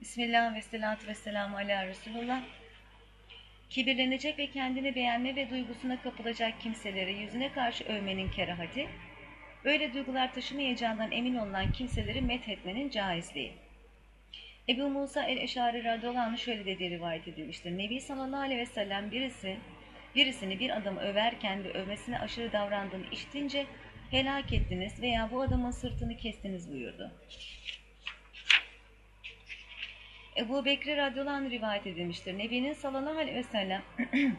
Bismillah ve salatu ve selamu ala Resulullah. Kibirlenecek ve kendini beğenme ve duygusuna kapılacak kimseleri yüzüne karşı övmenin kerahati, böyle duygular taşımayacağından emin olan kimseleri methetmenin caizliği. Ebu Musa el-Eşari radıyallahu şöyle dediği rivayet edilmiştir. Nebi sallallahu aleyhi ve sellem birisi, birisini bir adamı överken ve övmesine aşırı davrandığını işitince helak ettiniz veya bu adamın sırtını kestiniz buyurdu. Ebu Bekri radıyallahu anh rivayet edilmiştir. Nebinin sallallahu aleyhi ve sellem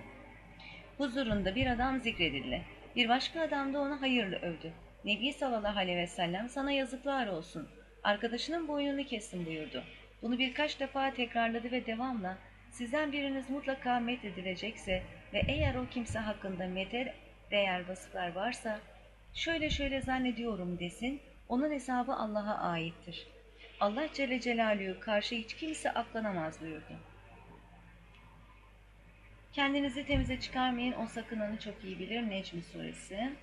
huzurunda bir adam zikredildi. Bir başka adam da onu hayırlı övdü. Nebi sallallahu aleyhi ve sellem sana yazıklar olsun. Arkadaşının boynunu kessin buyurdu. Bunu birkaç defa tekrarladı ve devamla sizden biriniz mutlaka met edilecekse ve eğer o kimse hakkında mete değer vasıflar varsa şöyle şöyle zannediyorum desin, onun hesabı Allah'a aittir. Allah Celle Celaluhu karşı hiç kimse aklanamaz buyurdu. Kendinizi temize çıkarmayın, o sakınanı çok iyi bilir. Necm suresi.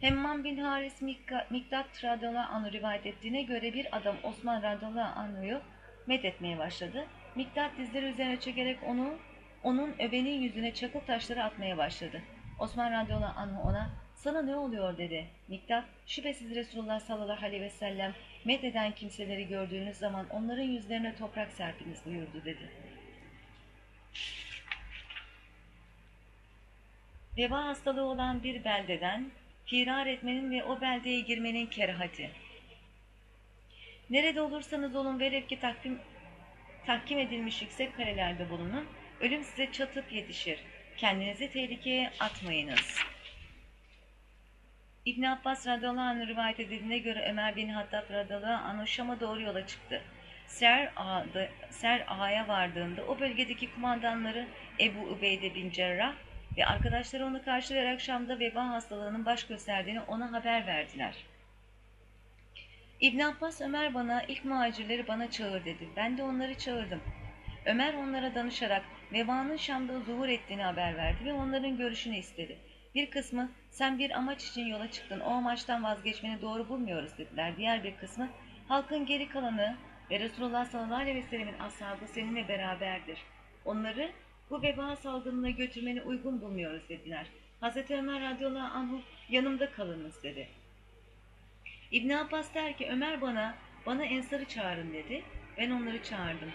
Hemman bin Haris Miktat radıyallahu anh'ı rivayet ettiğine göre bir adam Osman radıyallahu anh'ı met etmeye başladı. Miktat dizleri üzerine çekerek onu onun öbenin yüzüne çakıl taşları atmaya başladı. Osman radıyallahu anh ona sana ne oluyor dedi. Miktat şüphesiz Resulullah sallallahu aleyhi ve sellem met eden kimseleri gördüğünüz zaman onların yüzlerine toprak serpiniz buyurdu dedi. Veba hastalığı olan bir beldeden firar etmenin ve o beldeye girmenin kerahati. Nerede olursanız olun velev ki takvim, tahkim edilmiş yüksek karelerde bulunun, ölüm size çatıp yetişir. Kendinizi tehlikeye atmayınız. İbn Abbas radıyallahu anh rivayet edildiğine göre Ömer bin Hattab radıyallahu anh Şam'a doğru yola çıktı. Ser, Ağa'da, Ser Ağa'ya vardığında o bölgedeki kumandanları Ebu Ubeyde bin Cerrah ve arkadaşları onu karşılayarak Şam'da veba hastalığının baş gösterdiğini ona haber verdiler. İbn Abbas Ömer bana ilk muhacirleri bana çağır dedi. Ben de onları çağırdım. Ömer onlara danışarak vebanın Şam'da zuhur ettiğini haber verdi ve onların görüşünü istedi. Bir kısmı sen bir amaç için yola çıktın o amaçtan vazgeçmeni doğru bulmuyoruz dediler. Diğer bir kısmı halkın geri kalanı ve Resulullah sallallahu aleyhi ve sellemin ashabı seninle beraberdir. Onları bu veba salgınına götürmeni uygun bulmuyoruz dediler. Hazreti Ömer radıyallahu anhu yanımda kalınız dedi. İbn Abbas der ki Ömer bana bana ensarı çağırın dedi. Ben onları çağırdım.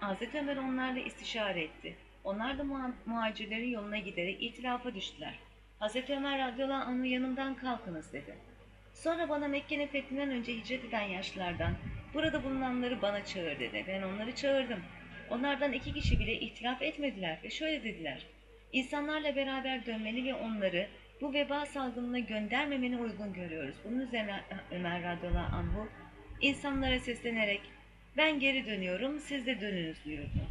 Hazreti Ömer onlarla istişare etti. Onlar da muhacirlerin yoluna giderek itirafa düştüler. Hazreti Ömer radıyallahu anh'ın yanımdan kalkınız dedi. Sonra bana Mekke'nin fethinden önce hicret eden yaşlılardan burada bulunanları bana çağır dedi. Ben onları çağırdım. Onlardan iki kişi bile ihtilaf etmediler ve şöyle dediler. İnsanlarla beraber dönmeli ve onları bu veba salgınına göndermemeni uygun görüyoruz. Bunun üzerine Ömer radıyallahu anhu insanlara seslenerek ben geri dönüyorum siz de dönünüz buyurdu.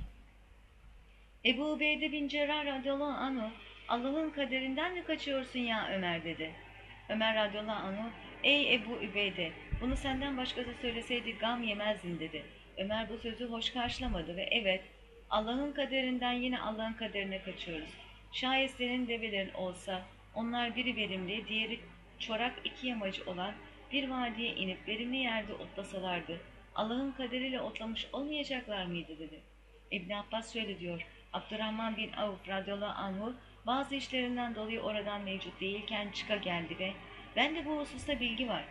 Ebu Ubeyde bin Cerrah radıyallahu anhu Allah'ın kaderinden mi kaçıyorsun ya Ömer dedi. Ömer radıyallahu anhu ey Ebu Übeyde bunu senden başkası söyleseydi gam yemezdin dedi. Ömer bu sözü hoş karşılamadı ve evet Allah'ın kaderinden yine Allah'ın kaderine kaçıyoruz. Şayet senin develerin olsa onlar biri verimli diğeri çorak iki yamacı olan bir vadiye inip verimli yerde otlasalardı Allah'ın kaderiyle otlamış olmayacaklar mıydı dedi. İbn Abbas şöyle diyor. Abdurrahman bin Avf radıyallahu anhu bazı işlerinden dolayı oradan mevcut değilken çıka geldi ve ben de bu hususta bilgi var.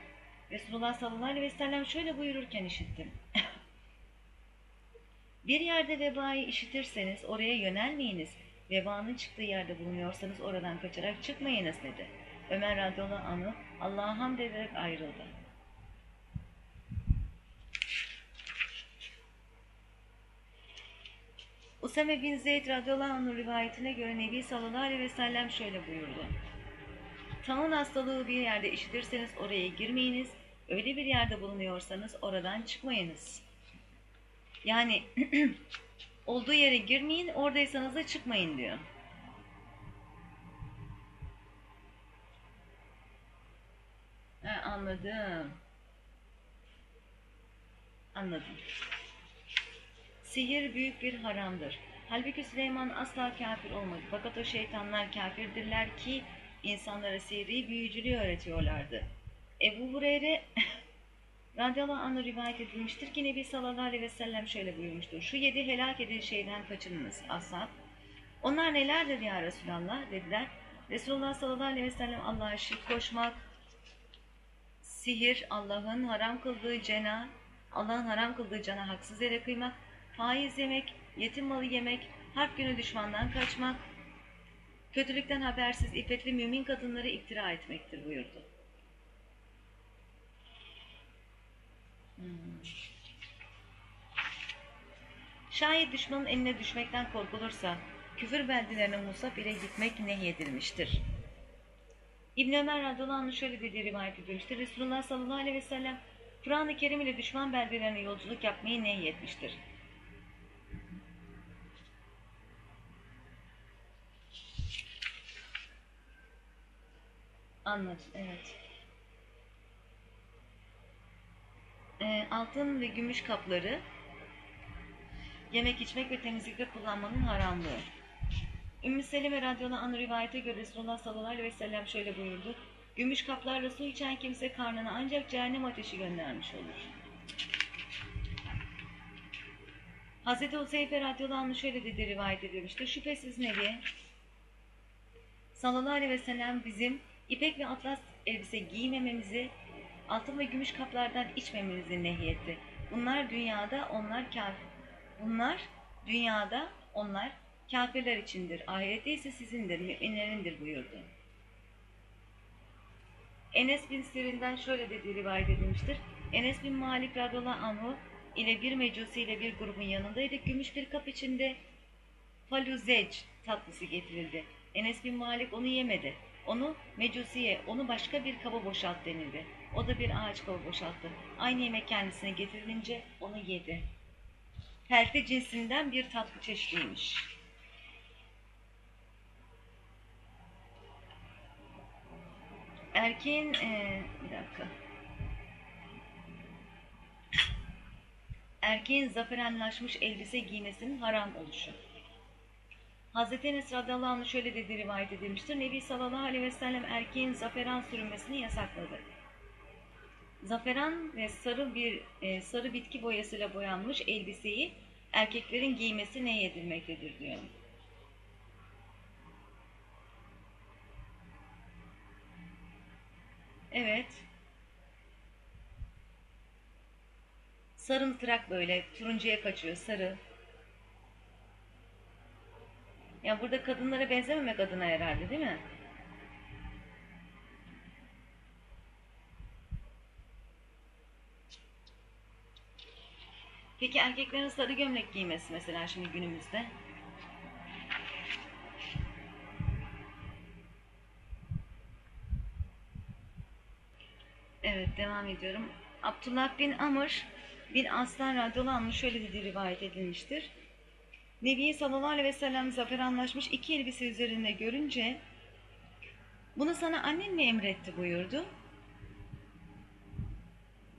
Resulullah sallallahu aleyhi ve sellem şöyle buyururken işittim. bir yerde vebayı işitirseniz oraya yönelmeyiniz. Vebanın çıktığı yerde bulunuyorsanız oradan kaçarak çıkmayınız dedi. Ömer radıyallahu anh'ı Allah'a hamd ederek ayrıldı. Usame bin Zeyd radıyallahu anh rivayetine göre Nebi sallallahu aleyhi ve sellem şöyle buyurdu. Taun hastalığı bir yerde işitirseniz oraya girmeyiniz, öyle bir yerde bulunuyorsanız oradan çıkmayınız. Yani olduğu yere girmeyin, oradaysanız da çıkmayın diyor. Ha, anladım. Anladım. Sihir büyük bir haramdır. Halbuki Süleyman asla kafir olmadı. Fakat o şeytanlar kafirdirler ki insanlara sihri büyücülüğü öğretiyorlardı. Ebu Hureyre radıyallahu anh rivayet edilmiştir ki Nebi sallallahu aleyhi ve sellem şöyle buyurmuştur. Şu yedi helak edici şeyden kaçınınız ashab. Onlar nelerdir ya Resulallah dediler. Resulullah sallallahu aleyhi ve sellem Allah'a şirk koşmak, sihir, Allah'ın haram kıldığı cena, Allah'ın haram kıldığı cana haksız yere kıymak, faiz yemek, yetim malı yemek, harp günü düşmandan kaçmak, kötülükten habersiz iffetli mümin kadınları iftira etmektir buyurdu. Hmm. Şayet düşmanın eline düşmekten korkulursa, küfür beldelerine musaf ile gitmek nehyedilmiştir. İbn Ömer radıyallahu şöyle dediği rivayet edilmiştir. Resulullah sallallahu aleyhi ve sellem Kur'an-ı Kerim ile düşman beldelerine yolculuk yapmayı nehyetmiştir. Anladım, evet. Ee, altın ve gümüş kapları yemek içmek ve temizlikte kullanmanın haramlığı. Ümmü Seleme radıyallahu anh rivayete göre Resulullah sallallahu aleyhi ve sellem şöyle buyurdu. Gümüş kaplarla su içen kimse karnına ancak cehennem ateşi göndermiş olur. Hz. Huzeyfe anh şöyle dedi rivayet edilmiştir. Şüphesiz Nebi sallallahu aleyhi ve sellem bizim ipek ve atlas elbise giymememizi, altın ve gümüş kaplardan içmememizi nehyetti. Bunlar dünyada, onlar kafir. Bunlar dünyada, onlar kafirler içindir. Ahirette ise sizindir, müminlerindir buyurdu. Enes bin Sirin'den şöyle dediği rivayet edilmiştir. Enes bin Malik radıyallahu anhu ile bir mecusi ile bir grubun yanındaydı. Gümüş bir kap içinde faluzec tatlısı getirildi. Enes bin Malik onu yemedi. Onu mecusiye, onu başka bir kaba boşalt denildi. O da bir ağaç kaba boşalttı. Aynı yemek kendisine getirilince onu yedi. Pelte cinsinden bir tatlı çeşidiymiş. Erkeğin, e, bir dakika. Erkeğin zaferanlaşmış elbise giymesinin haram oluşu. Hz. Enes radıyallahu anh şöyle dediği rivayet edilmiştir. Nebi sallallahu aleyhi ve sellem erkeğin zaferan sürünmesini yasakladı. Zaferan ve sarı bir e, sarı bitki boyasıyla boyanmış elbiseyi erkeklerin giymesi ne edilmektedir diyor. Evet. Sarımtırak böyle turuncuya kaçıyor sarı. Ya burada kadınlara benzememek adına herhalde değil mi? Peki erkeklerin sarı gömlek giymesi mesela şimdi günümüzde? Evet devam ediyorum. Abdullah bin Amr bin Aslan anh şöyle dediği rivayet edilmiştir. Nebi sallallahu aleyhi ve sellem zafer anlaşmış iki elbise üzerinde görünce bunu sana annen mi emretti buyurdu.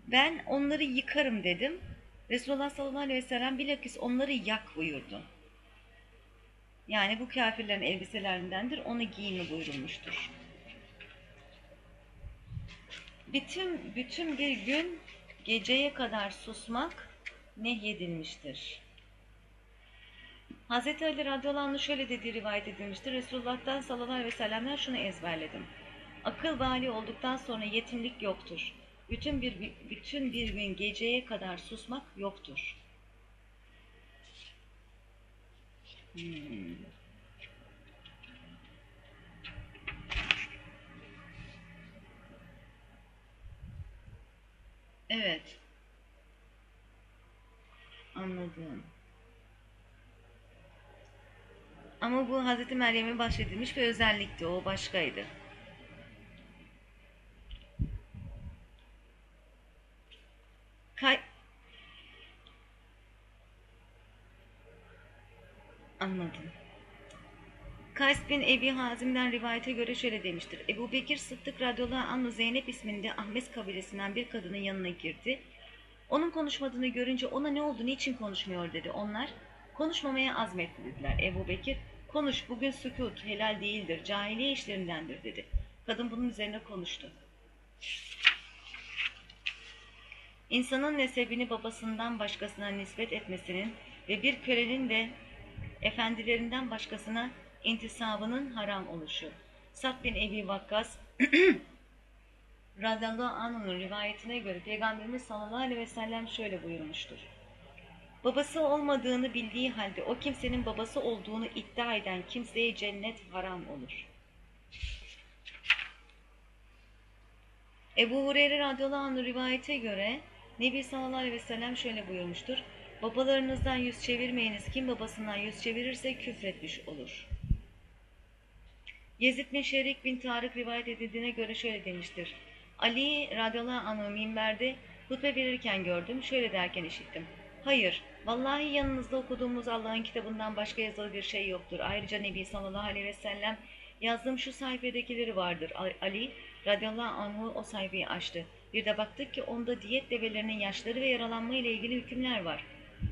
Ben onları yıkarım dedim. Resulullah sallallahu aleyhi ve sellem bilakis onları yak buyurdu. Yani bu kafirlerin elbiselerindendir. Onu giyimi buyurulmuştur. Bütün, bütün bir gün geceye kadar susmak nehyedilmiştir. Hz. Ali radıyallahu anh şöyle dediği rivayet edilmiştir. Resulullah'tan sallallahu aleyhi ve sellem'den şunu ezberledim. Akıl vali olduktan sonra yetimlik yoktur. Bütün bir bütün bir gün geceye kadar susmak yoktur. Hmm. Evet. Anladım. Ama bu Hazreti Meryem'e bahşedilmiş bir özellikti. O başkaydı. Kay Anladım. Kays bin Ebi Hazim'den rivayete göre şöyle demiştir. Ebu Bekir Sıddık radıyallahu anh Zeynep isminde Ahmet kabilesinden bir kadının yanına girdi. Onun konuşmadığını görünce ona ne oldu, niçin konuşmuyor dedi. Onlar konuşmamaya azmetti dediler. Ebu Bekir konuş bugün sükut helal değildir, cahiliye işlerindendir dedi. Kadın bunun üzerine konuştu. insanın nesebini babasından başkasına nispet etmesinin ve bir kölenin de efendilerinden başkasına intisabının haram oluşu. Sa'd bin Ebi Vakkas radıyallahu anh'ın rivayetine göre Peygamberimiz sallallahu aleyhi ve sellem şöyle buyurmuştur. Babası olmadığını bildiği halde o kimsenin babası olduğunu iddia eden kimseye cennet haram olur. Ebu Hureyre radıyallahu anh rivayete göre Nebi sallallahu aleyhi ve sellem şöyle buyurmuştur. Babalarınızdan yüz çevirmeyiniz. Kim babasından yüz çevirirse küfretmiş olur. Yezid bin Şerik bin Tarık rivayet edildiğine göre şöyle demiştir. Ali radıyallahu anh'ı minberde hutbe verirken gördüm. Şöyle derken işittim. Hayır, vallahi yanınızda okuduğumuz Allah'ın kitabından başka yazılı bir şey yoktur. Ayrıca Nebi sallallahu aleyhi ve sellem yazdığım şu sayfadakileri vardır. Ali radıyallahu anh'u o sayfayı açtı. Bir de baktık ki onda diyet develerinin yaşları ve yaralanma ile ilgili hükümler var.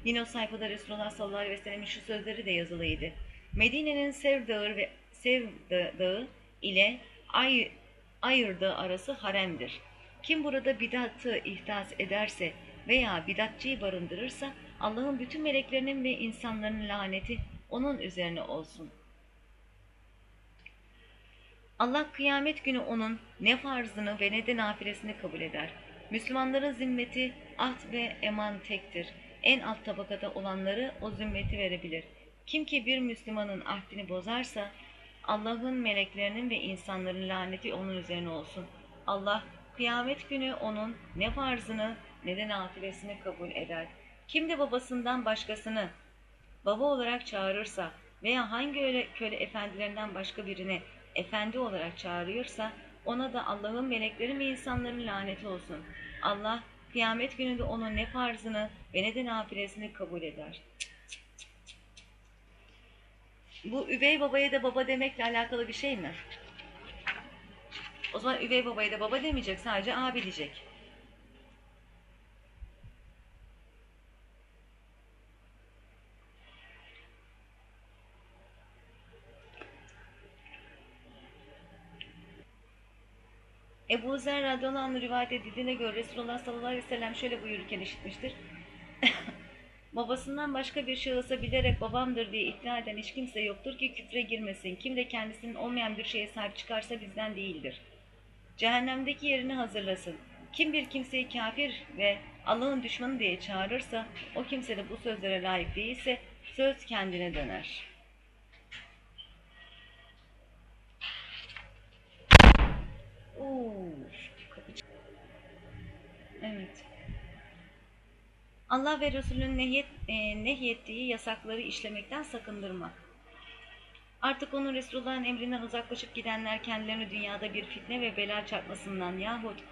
Yine o sayfada Resulullah sallallahu aleyhi ve sellem'in şu sözleri de yazılıydı. Medine'nin Sev Dağı ve Sev Dağı ile Ay, Ayır Dağı arası haremdir. Kim burada bidatı ihdas ederse veya bidatçıyı barındırırsa Allah'ın bütün meleklerinin ve insanların laneti onun üzerine olsun. Allah kıyamet günü onun ne farzını ve ne de nafilesini kabul eder. Müslümanların zimmeti, ahd ve eman tektir. En alt tabakada olanları o zimmeti verebilir. Kim ki bir Müslümanın ahdini bozarsa Allah'ın meleklerinin ve insanların laneti onun üzerine olsun. Allah kıyamet günü onun ne farzını ne de nafilesini kabul eder. Kim de babasından başkasını baba olarak çağırırsa veya hangi öyle köle efendilerinden başka birini efendi olarak çağırıyorsa ona da Allah'ın melekleri ve insanların laneti olsun. Allah kıyamet gününde onun ne farzını ve ne de nafilesini kabul eder. Bu üvey babaya da baba demekle alakalı bir şey mi? O zaman üvey babaya da baba demeyecek, sadece abi diyecek. Ebu Zer radıyallahu anh rivayet edildiğine göre Resulullah sallallahu aleyhi ve sellem şöyle buyururken işitmiştir. Babasından başka bir şahısa bilerek babamdır diye iddia eden hiç kimse yoktur ki küfre girmesin. Kim de kendisinin olmayan bir şeye sahip çıkarsa bizden değildir. Cehennemdeki yerini hazırlasın. Kim bir kimseyi kafir ve Allah'ın düşmanı diye çağırırsa, o kimse de bu sözlere layık değilse söz kendine döner. Evet. Allah ve Resulünün nehyet, e, nehyettiği yasakları işlemekten sakındırmak. Artık onun Resulullah'ın emrinden uzaklaşıp gidenler kendilerini dünyada bir fitne ve bela çarpmasından yahut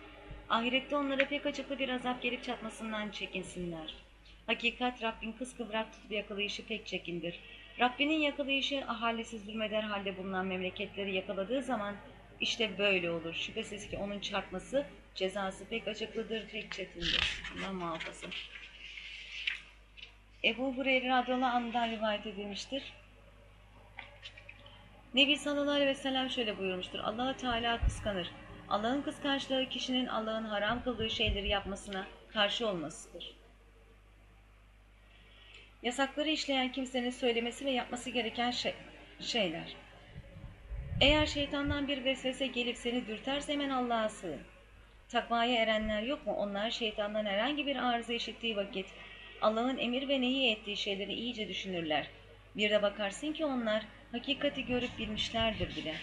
ahirette onlara pek açıklı bir azap gelip çatmasından çekinsinler. Hakikat Rabbin kıskıvrak tutup yakalayışı pek çekindir. Rabbinin yakalayışı ahalisi zulmeder halde bulunan memleketleri yakaladığı zaman işte böyle olur. Şüphesiz ki onun çarpması cezası pek açıklıdır, pek çetindir. Allah muhafaza. Ebu Hureyre radıyallahu anh'dan rivayet edilmiştir. Nebi sallallahu aleyhi ve sellem şöyle buyurmuştur. allah Teala kıskanır. Allah'ın kıskançlığı kişinin Allah'ın haram kıldığı şeyleri yapmasına karşı olmasıdır. Yasakları işleyen kimsenin söylemesi ve yapması gereken şey, şeyler. Eğer şeytandan bir vesvese gelip seni dürterse hemen Allah'a sığın. Takvaya erenler yok mu? Onlar şeytandan herhangi bir arıza işittiği vakit Allah'ın emir ve nehi ettiği şeyleri iyice düşünürler. Bir de bakarsın ki onlar hakikati görüp bilmişlerdir bile.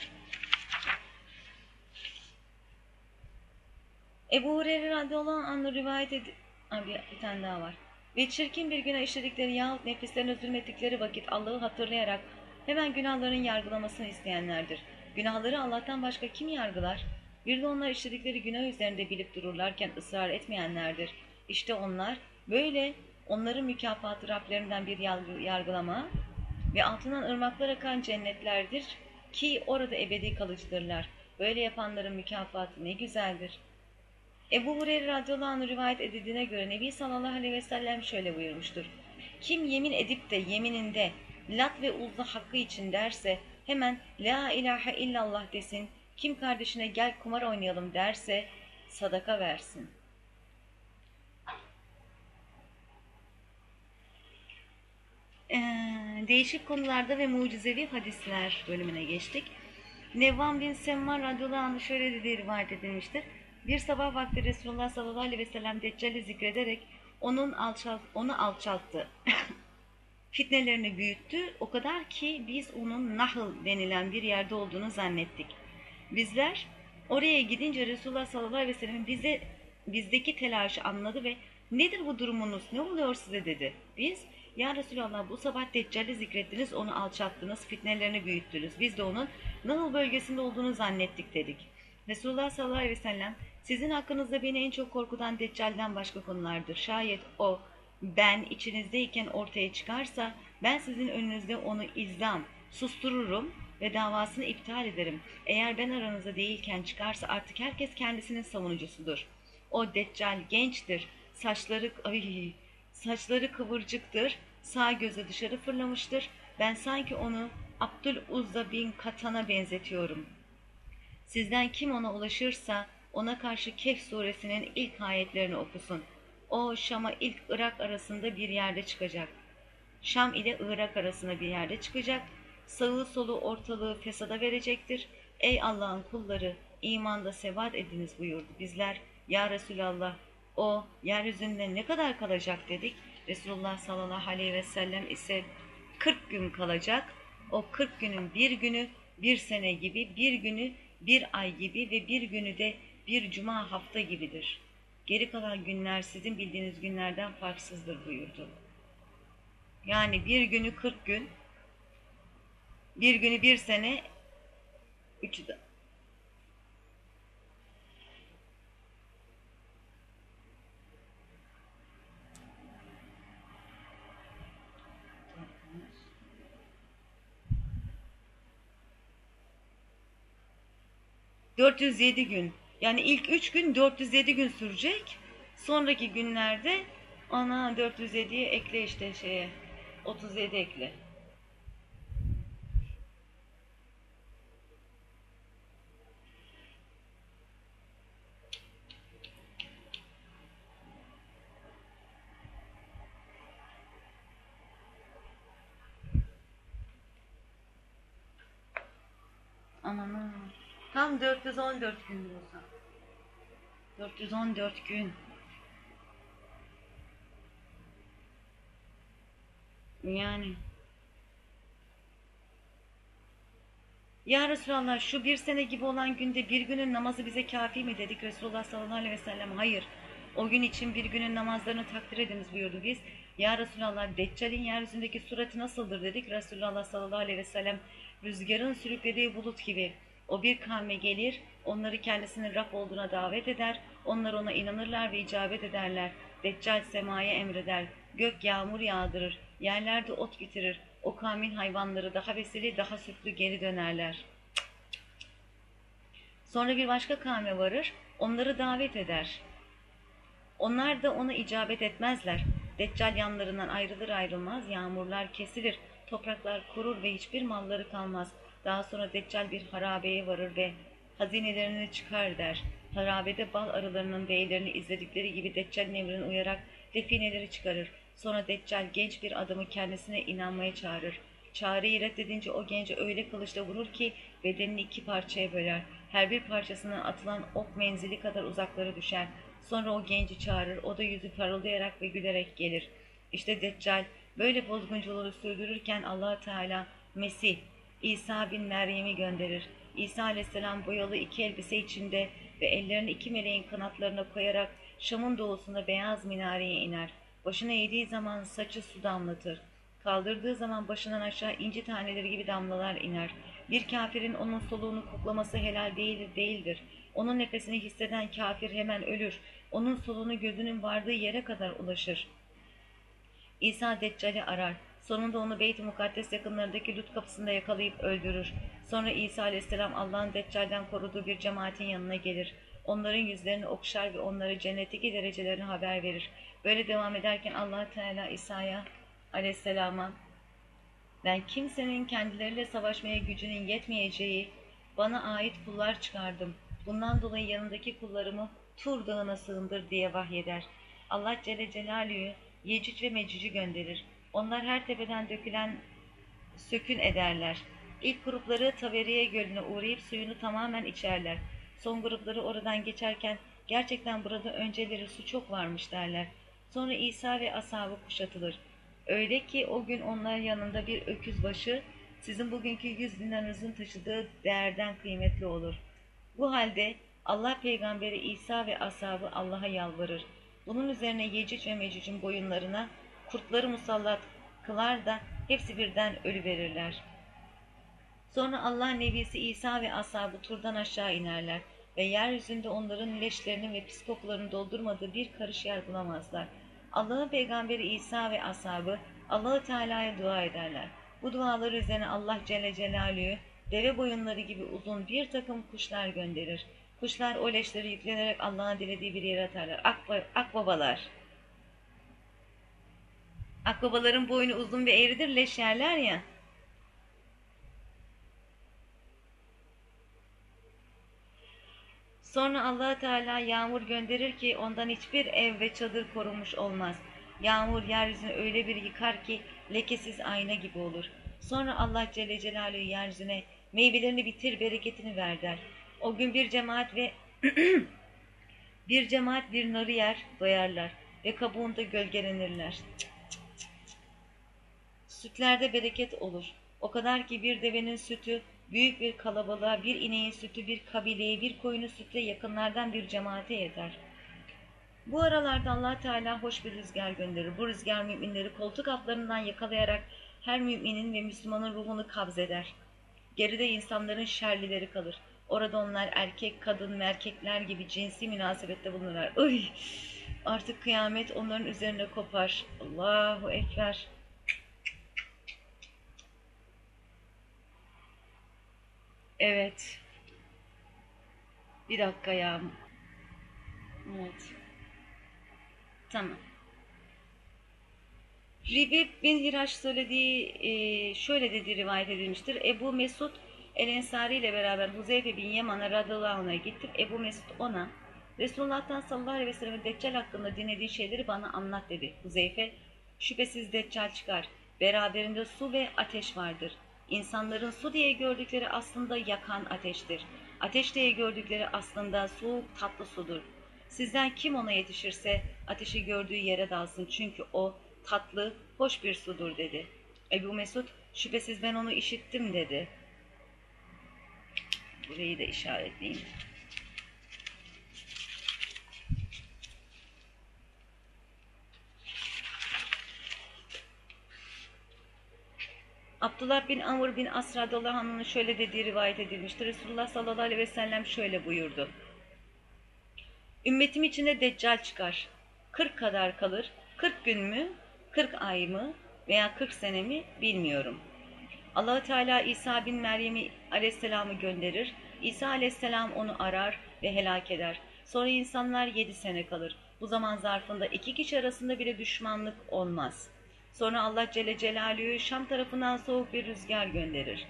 Ebu Hureyre radıyallahu anh rivayet ed... Abi bir tane daha var. Ve çirkin bir günah işledikleri yahut nefislerine zulmettikleri vakit Allah'ı hatırlayarak hemen günahların yargılamasını isteyenlerdir. Günahları Allah'tan başka kim yargılar? Bir de onlar işledikleri günah üzerinde bilip dururlarken ısrar etmeyenlerdir. İşte onlar böyle onların mükafatı Rablerinden bir yargılama ve altından ırmaklar akan cennetlerdir ki orada ebedi kalıcıdırlar. Böyle yapanların mükafatı ne güzeldir. Ebu Hureyre radıyallahu anh rivayet edildiğine göre Nebi sallallahu aleyhi ve sellem şöyle buyurmuştur. Kim yemin edip de yemininde lat ve uzza hakkı için derse hemen la ilahe illallah desin, kim kardeşine gel kumar oynayalım derse sadaka versin. Ee, değişik konularda ve mucizevi hadisler bölümüne geçtik. Nevvan bin Semman radıyallahu anh şöyle dediği rivayet edilmiştir. Bir sabah vakti Resulullah sallallahu aleyhi ve sellem Deccal'i zikrederek onun alçalt, onu alçalttı. Fitnelerini büyüttü. O kadar ki biz onun Nahl denilen bir yerde olduğunu zannettik. Bizler oraya gidince Resulullah sallallahu aleyhi ve sellem bize bizdeki telaşı anladı ve nedir bu durumunuz ne oluyor size dedi. Biz ya Resulallah bu sabah Deccal'i zikrettiniz onu alçalttınız fitnelerini büyüttünüz. Biz de onun Nahl bölgesinde olduğunu zannettik dedik. Resulullah sallallahu aleyhi ve sellem sizin hakkınızda beni en çok korkutan Deccal'den başka konulardır. Şayet o ben içinizdeyken ortaya çıkarsa ben sizin önünüzde onu izlam, sustururum ve davasını iptal ederim. Eğer ben aranızda değilken çıkarsa artık herkes kendisinin savunucusudur. O Deccal gençtir, saçları ay, saçları kıvırcıktır, sağ gözü dışarı fırlamıştır. Ben sanki onu Abdül Uzza bin Katan'a benzetiyorum. Sizden kim ona ulaşırsa ona karşı Kehf suresinin ilk ayetlerini okusun. O Şam'a ilk Irak arasında bir yerde çıkacak. Şam ile Irak arasında bir yerde çıkacak. Sağı solu ortalığı fesada verecektir. Ey Allah'ın kulları imanda sebat ediniz buyurdu. Bizler ya Resulallah o yeryüzünde ne kadar kalacak dedik. Resulullah sallallahu aleyhi ve sellem ise 40 gün kalacak. O 40 günün bir günü bir sene gibi, bir günü bir ay gibi ve bir günü de bir cuma hafta gibidir. Geri kalan günler sizin bildiğiniz günlerden farksızdır buyurdu. Yani bir günü 40 gün, bir günü bir sene, üçü de. ...407 gün. Yani ilk 3 gün 407 gün sürecek. Sonraki günlerde ana 407'ye ekle işte şeye 37 ekle. 414 gün olsa. 414 gün. Yani. Ya Resulallah şu bir sene gibi olan günde bir günün namazı bize kafi mi dedik Resulullah sallallahu aleyhi ve sellem. Hayır. O gün için bir günün namazlarını takdir ediniz buyurdu biz. Ya Resulallah Deccal'in yeryüzündeki suratı nasıldır dedik. Resulullah sallallahu aleyhi ve sellem rüzgarın sürüklediği bulut gibi. O bir kavme gelir, onları kendisinin Rab olduğuna davet eder, onlar ona inanırlar ve icabet ederler. Deccal semaya emreder, gök yağmur yağdırır, yerlerde ot bitirir. O kavmin hayvanları daha vesili, daha sütlü geri dönerler. Sonra bir başka kavme varır, onları davet eder. Onlar da ona icabet etmezler. Deccal yanlarından ayrılır ayrılmaz, yağmurlar kesilir, topraklar kurur ve hiçbir malları kalmaz. Daha sonra Deccal bir harabeye varır ve hazinelerini çıkar der. Harabede bal arılarının beylerini izledikleri gibi Deccal'in emrine uyarak defineleri çıkarır. Sonra Deccal genç bir adamı kendisine inanmaya çağırır. Çağrıyı reddedince o genci öyle kılıçla vurur ki bedenini iki parçaya böler. Her bir parçasından atılan ok menzili kadar uzaklara düşer. Sonra o genci çağırır, o da yüzü parıldayarak ve gülerek gelir. İşte Deccal böyle bozgunculuğu sürdürürken allah Teala Mesih, İsa bin Meryem'i gönderir. İsa aleyhisselam boyalı iki elbise içinde ve ellerini iki meleğin kanatlarına koyarak Şam'ın doğusunda beyaz minareye iner. Başına yediği zaman saçı su damlatır. Kaldırdığı zaman başından aşağı inci taneleri gibi damlalar iner. Bir kafirin onun soluğunu koklaması helal değildir, değildir. Onun nefesini hisseden kafir hemen ölür. Onun soluğunu gözünün vardığı yere kadar ulaşır. İsa Deccal'i arar. Sonunda onu Beyt-i Mukaddes yakınlarındaki Lut kapısında yakalayıp öldürür. Sonra İsa aleyhisselam Allah'ın Deccal'den koruduğu bir cemaatin yanına gelir. Onların yüzlerini okşar ve onlara cennetteki derecelerini haber verir. Böyle devam ederken allah Teala İsa'ya aleyhisselama ben kimsenin kendileriyle savaşmaya gücünün yetmeyeceği bana ait kullar çıkardım. Bundan dolayı yanındaki kullarımı Tur dağına sığındır diye vahyeder. Allah Celle Celaluhu Yecüc ve Mecüc'ü gönderir. Onlar her tepeden dökülen sökün ederler. İlk grupları Taveriye Gölü'ne uğrayıp suyunu tamamen içerler. Son grupları oradan geçerken gerçekten burada önceleri su çok varmış derler. Sonra İsa ve ashabı kuşatılır. Öyle ki o gün onlar yanında bir öküz başı sizin bugünkü yüz dinarınızın taşıdığı değerden kıymetli olur. Bu halde Allah peygamberi İsa ve ashabı Allah'a yalvarır. Bunun üzerine Yecüc ve Mecüc'ün boyunlarına kurtları musallat kılar da hepsi birden ölü verirler. Sonra Allah Nebisi İsa ve ashabı turdan aşağı inerler ve yeryüzünde onların leşlerinin ve pis kokularını doldurmadığı bir karış yer bulamazlar. Allah'ın peygamberi İsa ve ashabı Allahü Teala'ya dua ederler. Bu dualar üzerine Allah Celle Celaluhu deve boyunları gibi uzun bir takım kuşlar gönderir. Kuşlar o leşleri yüklenerek Allah'ın dilediği bir yere atarlar. Akba, akbabalar. Akbabaların boynu uzun ve eğridir, leş yerler ya. Sonra allah Teala yağmur gönderir ki ondan hiçbir ev ve çadır korunmuş olmaz. Yağmur yeryüzünü öyle bir yıkar ki lekesiz ayna gibi olur. Sonra Allah Celle Celaluhu yeryüzüne meyvelerini bitir, bereketini ver der. O gün bir cemaat ve bir cemaat bir narı yer, doyarlar ve kabuğunda gölgelenirler. Sütlerde bereket olur. O kadar ki bir devenin sütü büyük bir kalabalığa, bir ineğin sütü bir kabileye, bir koyunun sütle yakınlardan bir cemaate yeter. Bu aralarda allah Teala hoş bir rüzgar gönderir. Bu rüzgar müminleri koltuk altlarından yakalayarak her müminin ve Müslümanın ruhunu kabzeder. Geride insanların şerlileri kalır. Orada onlar erkek, kadın ve erkekler gibi cinsi münasebette bulunurlar. Uy! Artık kıyamet onların üzerine kopar. Allahu Ekber. Evet. Bir dakika ya. Evet. Tamam. Ribib bin Hiraş söylediği, e, şöyle dediği rivayet edilmiştir. Ebu Mesud El-Ensari ile beraber Huzeyfe bin Yaman'a radıyallahu anh'a gittik. Ebu Mesud ona Resulullah'tan sallallahu aleyhi ve sellem'in Deccal hakkında dinlediği şeyleri bana anlat dedi. Huzeyfe şüphesiz Deccal çıkar. Beraberinde su ve ateş vardır. İnsanların su diye gördükleri aslında yakan ateştir. Ateş diye gördükleri aslında soğuk tatlı sudur. Sizden kim ona yetişirse ateşi gördüğü yere dalsın çünkü o tatlı, hoş bir sudur dedi. Ebu Mesud şüphesiz ben onu işittim dedi. Burayı da işaretleyeyim. Abdullah bin Amr bin As radıyallahu anh'ın şöyle dediği rivayet edilmiştir. Resulullah sallallahu aleyhi ve sellem şöyle buyurdu. Ümmetim içinde deccal çıkar. Kırk kadar kalır. Kırk gün mü, kırk ay mı veya kırk sene mi bilmiyorum. allah Teala İsa bin Meryem'i aleyhisselamı gönderir. İsa aleyhisselam onu arar ve helak eder. Sonra insanlar yedi sene kalır. Bu zaman zarfında iki kişi arasında bile düşmanlık olmaz.'' Sonra Allah Celle Celaluhu Şam tarafından soğuk bir rüzgar gönderir.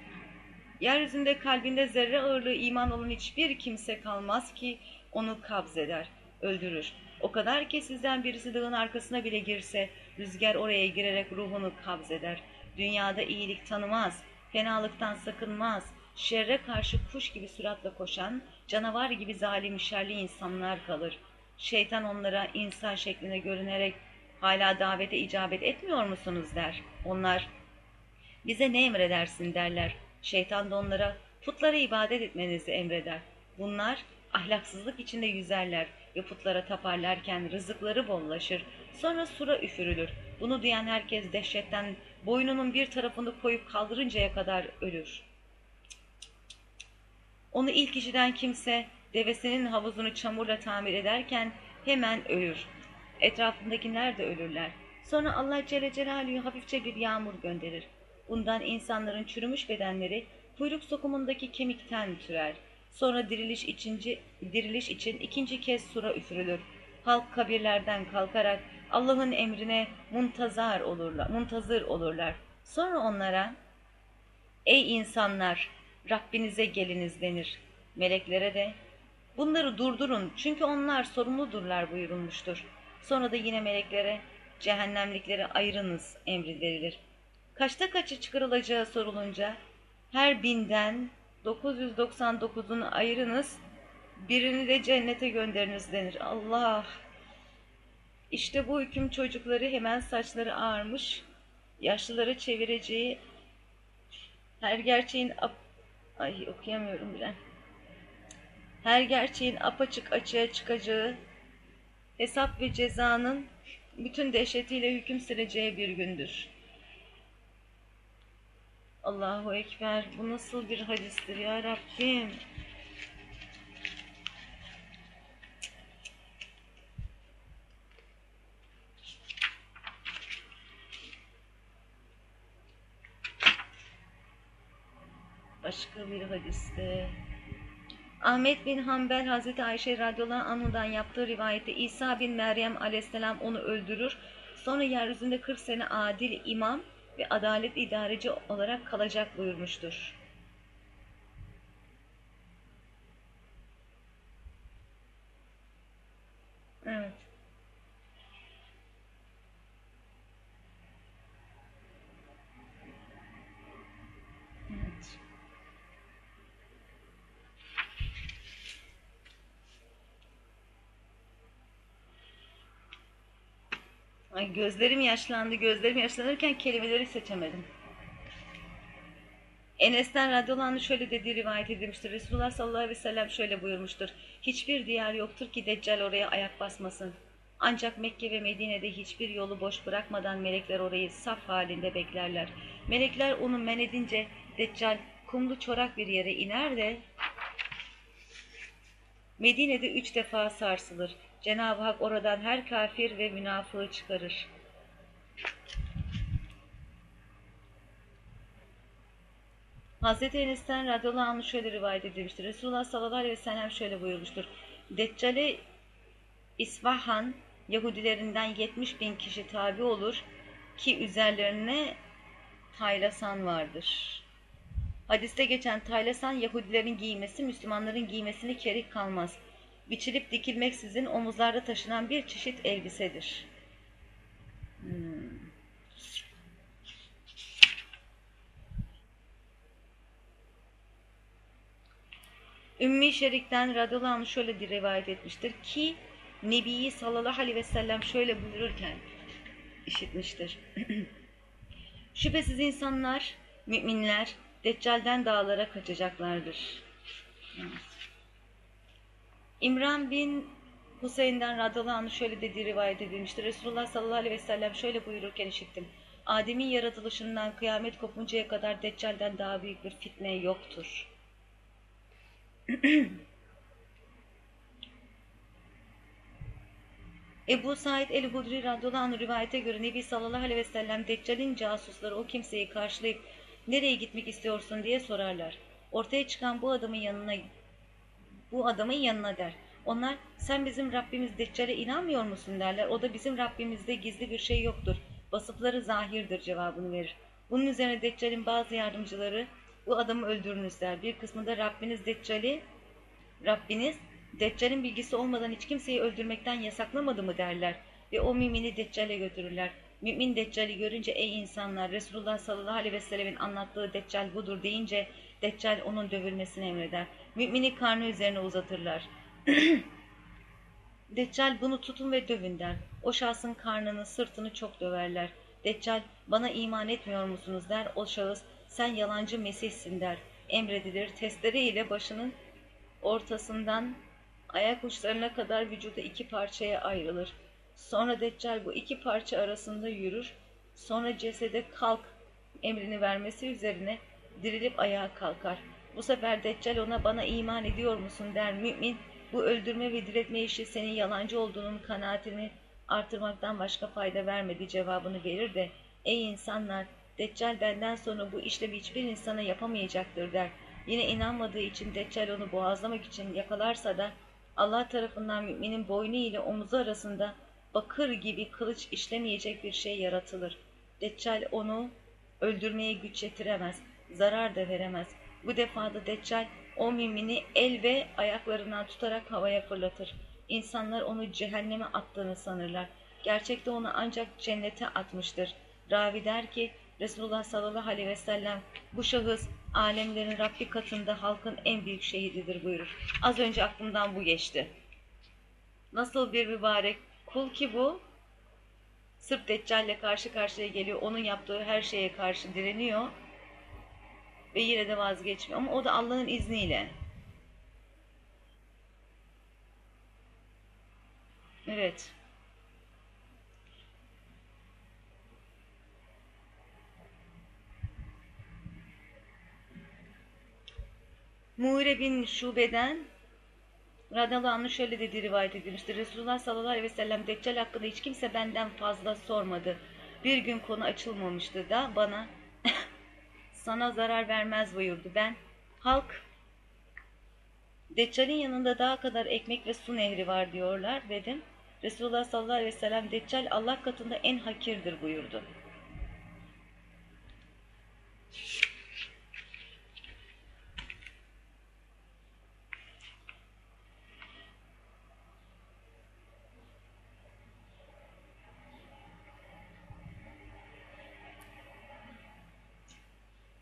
Yeryüzünde kalbinde zerre ağırlığı iman olan hiçbir kimse kalmaz ki onu kabzeder, öldürür. O kadar ki sizden birisi dağın arkasına bile girse rüzgar oraya girerek ruhunu kabzeder. Dünyada iyilik tanımaz, fenalıktan sakınmaz, şerre karşı kuş gibi süratle koşan, canavar gibi zalim şerli insanlar kalır. Şeytan onlara insan şeklinde görünerek hala davete icabet etmiyor musunuz der. Onlar bize ne emredersin derler. Şeytan da onlara putlara ibadet etmenizi emreder. Bunlar ahlaksızlık içinde yüzerler ve putlara taparlarken rızıkları bollaşır. Sonra sura üfürülür. Bunu duyan herkes dehşetten boynunun bir tarafını koyup kaldırıncaya kadar ölür. Onu ilk kişiden kimse devesinin havuzunu çamurla tamir ederken hemen ölür. Etrafındakiler de ölürler. Sonra Allah Celle Celaluhu hafifçe bir yağmur gönderir. Bundan insanların çürümüş bedenleri kuyruk sokumundaki kemikten türer. Sonra diriliş, içinci, diriliş için ikinci kez sura üfürülür. Halk kabirlerden kalkarak Allah'ın emrine muntazar olurlar, muntazır olurlar. Sonra onlara, ey insanlar, Rabbinize geliniz denir. Meleklere de, bunları durdurun çünkü onlar sorumludurlar buyurulmuştur. Sonra da yine meleklere cehennemliklere ayırınız emri verilir. Kaçta kaçı çıkarılacağı sorulunca her binden 999'unu ayırınız, birini de cennete gönderiniz denir. Allah! İşte bu hüküm çocukları hemen saçları ağarmış, yaşlıları çevireceği, her gerçeğin Ay okuyamıyorum bile. Her gerçeğin apaçık açığa çıkacağı, hesap ve cezanın bütün dehşetiyle hüküm süreceği bir gündür. Allahu Ekber. Bu nasıl bir hadistir ya Rabbim? Başka bir hadiste. Ahmet bin Hanbel Hazreti Ayşe radıyallahu anhudan yaptığı rivayette İsa bin Meryem aleyhisselam onu öldürür. Sonra yeryüzünde 40 sene adil imam ve adalet idareci olarak kalacak buyurmuştur. Evet. Ay gözlerim yaşlandı. Gözlerim yaşlanırken kelimeleri seçemedim. Enes'ten anh şöyle dediği rivayet edilmiştir. Resulullah sallallahu aleyhi ve sellem şöyle buyurmuştur. Hiçbir diyar yoktur ki Deccal oraya ayak basmasın. Ancak Mekke ve Medine'de hiçbir yolu boş bırakmadan melekler orayı saf halinde beklerler. Melekler onu men edince Deccal kumlu çorak bir yere iner de Medine'de üç defa sarsılır. Cenab-ı Hak oradan her kafir ve münafığı çıkarır. Hazreti Enes'ten radıyallahu anh şöyle rivayet edilmiştir. Resulullah sallallahu aleyhi ve sellem şöyle buyurmuştur. Deccale İsfahan Yahudilerinden 70 bin kişi tabi olur ki üzerlerine taylasan vardır. Hadiste geçen taylasan Yahudilerin giymesi, Müslümanların giymesini kerih kalmaz. Biçilip dikilmeksizin omuzlarda taşınan bir çeşit elbisedir. Hmm. Ümmi Şerik'ten radıyallahu anh şöyle bir rivayet etmiştir ki Nebi sallallahu aleyhi ve sellem şöyle buyururken işitmiştir. Şüphesiz insanlar, müminler Deccal'den dağlara kaçacaklardır. İmran bin Hüseyin'den radıyallahu anh şöyle dediği rivayet edilmiştir. Resulullah sallallahu aleyhi ve sellem şöyle buyururken işittim. Adem'in yaratılışından kıyamet kopuncaya kadar Deccal'den daha büyük bir fitne yoktur. Ebu Said el-Hudri radıyallahu anh rivayete göre Nebi sallallahu aleyhi ve sellem Deccal'in casusları o kimseyi karşılayıp nereye gitmek istiyorsun diye sorarlar. Ortaya çıkan bu adamın yanına bu adamın yanına der. Onlar sen bizim Rabbimiz Deccal'e inanmıyor musun derler. O da bizim Rabbimizde gizli bir şey yoktur. Vasıfları zahirdir cevabını verir. Bunun üzerine Deccal'in bazı yardımcıları bu adamı öldürünüz der. Bir kısmı da Rabbiniz Deccal'i Rabbiniz Deccal'in bilgisi olmadan hiç kimseyi öldürmekten yasaklamadı mı derler ve o mümini Deccal'e götürürler. Mümin Deccal'i görünce ey insanlar Resulullah sallallahu aleyhi ve sellemin anlattığı Deccal budur deyince Deccal onun dövülmesini emreder. Mümini karnı üzerine uzatırlar. Deccal bunu tutun ve dövün der. O şahsın karnını sırtını çok döverler. Deccal bana iman etmiyor musunuz der. O şahıs sen yalancı Mesih'sin der. Emredilir testere ile başının ortasından ayak uçlarına kadar vücuda iki parçaya ayrılır. Sonra Deccal bu iki parça arasında yürür. Sonra cesede kalk emrini vermesi üzerine dirilip ayağa kalkar. Bu sefer Deccal ona bana iman ediyor musun der. Mümin bu öldürme ve diriltme işi senin yalancı olduğunun kanaatini artırmaktan başka fayda vermedi cevabını verir de ey insanlar Deccal benden sonra bu işlemi hiçbir insana yapamayacaktır der. Yine inanmadığı için Deccal onu boğazlamak için yakalarsa da Allah tarafından müminin boynu ile omuzu arasında bakır gibi kılıç işlemeyecek bir şey yaratılır. Deccal onu öldürmeye güç yetiremez, zarar da veremez. Bu defada Deccal o mümini el ve ayaklarından tutarak havaya fırlatır. İnsanlar onu cehenneme attığını sanırlar. gerçekte onu ancak cennete atmıştır. Ravi der ki Resulullah sallallahu aleyhi ve sellem bu şahıs alemlerin Rabbi katında halkın en büyük şehididir buyurur. Az önce aklımdan bu geçti. Nasıl bir mübarek kul ki bu? Sırf Deccal'le karşı karşıya geliyor. Onun yaptığı her şeye karşı direniyor. Ve yine de vazgeçmiyor. Ama o da Allah'ın izniyle. Evet. Muğire bin Şube'den radıyallahu anh şöyle dediği rivayet edilmiştir. Resulullah sallallahu aleyhi ve sellem Deccal hakkında hiç kimse benden fazla sormadı. Bir gün konu açılmamıştı da bana sana zarar vermez buyurdu. Ben halk Deccal'in yanında daha kadar ekmek ve su nehri var diyorlar dedim. Resulullah sallallahu aleyhi ve sellem Deccal Allah katında en hakirdir buyurdu.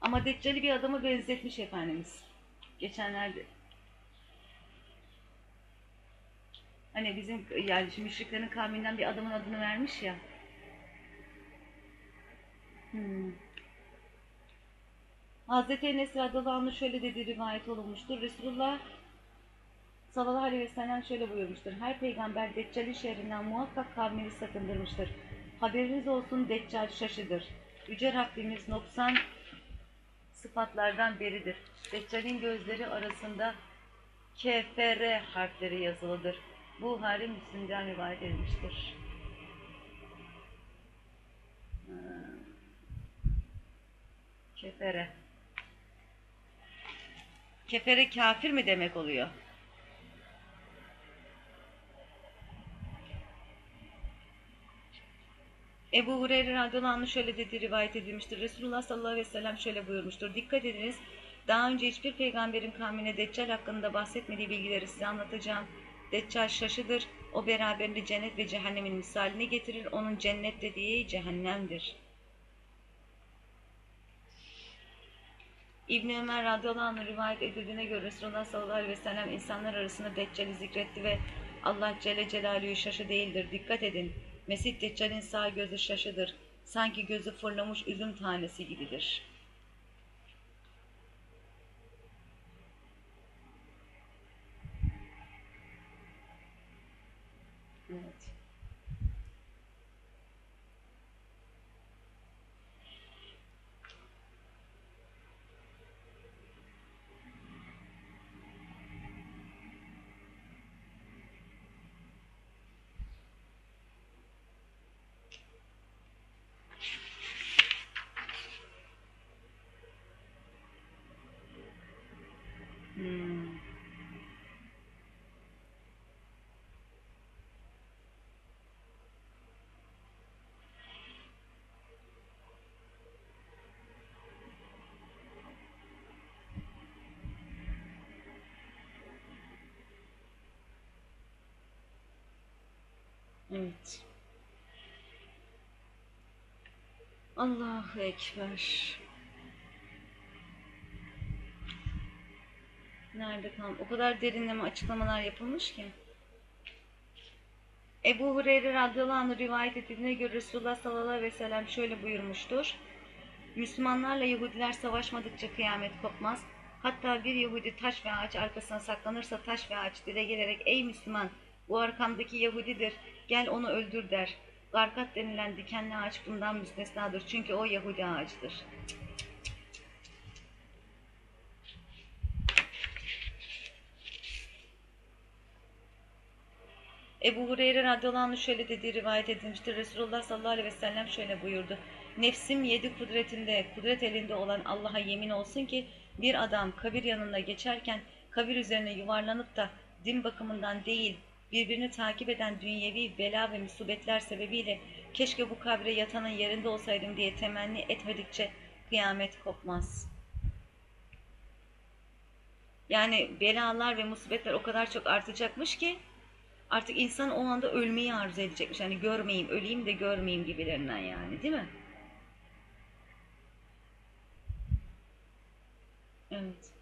Ama Deccal'i bir adama benzetmiş Efendimiz. Geçenlerde. Hani bizim yani müşriklerin kavminden bir adamın adını vermiş ya. Hmm. Hazreti Enes radıyallahu şöyle dediği rivayet olunmuştur. Resulullah sallallahu aleyhi ve sellem şöyle buyurmuştur. Her peygamber Deccal'in şerrinden muhakkak kavmini sakındırmıştır. Haberiniz olsun Deccal şaşıdır. Yüce Rabbimiz noksan sıfatlardan biridir. Deccal'in gözleri arasında kefere harfleri yazılıdır. Bu Buhari Müslim'den rivayet edilmiştir. Kefere. Kefere kafir mi demek oluyor? Ebu Hureyre radıyallahu anh şöyle dediği rivayet edilmiştir. Resulullah sallallahu aleyhi ve sellem şöyle buyurmuştur. Dikkat ediniz, daha önce hiçbir peygamberin kavmine Deccal hakkında bahsetmediği bilgileri size anlatacağım. Deccal şaşıdır, o beraberinde cennet ve cehennemin misalini getirir, onun cennet dediği cehennemdir. İbn Ömer radıyallahu anh rivayet edildiğine göre Resulullah sallallahu aleyhi ve sellem insanlar arasında Deccal'i zikretti ve Allah Celle Celaluhu şaşı değildir. Dikkat edin. Mesih Deccal'in sağ gözü şaşıdır. Sanki gözü fırlamış üzüm tanesi gibidir. Evet. Hmm. Evet. Allahu Ekber. Nerede tam? O kadar derinleme açıklamalar yapılmış ki. Ebu Hureyre radıyallahu anh rivayet edildiğine göre Resulullah sallallahu aleyhi ve sellem şöyle buyurmuştur. Müslümanlarla Yahudiler savaşmadıkça kıyamet kopmaz. Hatta bir Yahudi taş ve ağaç arkasına saklanırsa taş ve ağaç dile gelerek ey Müslüman bu arkamdaki Yahudidir gel onu öldür der. Garkat denilen dikenli ağaç bundan müstesnadır çünkü o Yahudi ağacıdır. Ebu Hureyre radıyallahu anh şöyle dediği rivayet edilmiştir. Resulullah sallallahu aleyhi ve sellem şöyle buyurdu. Nefsim yedi kudretinde, kudret elinde olan Allah'a yemin olsun ki bir adam kabir yanında geçerken kabir üzerine yuvarlanıp da din bakımından değil, birbirini takip eden dünyevi bela ve musibetler sebebiyle keşke bu kabre yatanın yerinde olsaydım diye temenni etmedikçe kıyamet kopmaz. Yani belalar ve musibetler o kadar çok artacakmış ki Artık insan o anda ölmeyi arzu edecekmiş. Hani görmeyeyim, öleyim de görmeyeyim gibilerinden yani değil mi? Evet.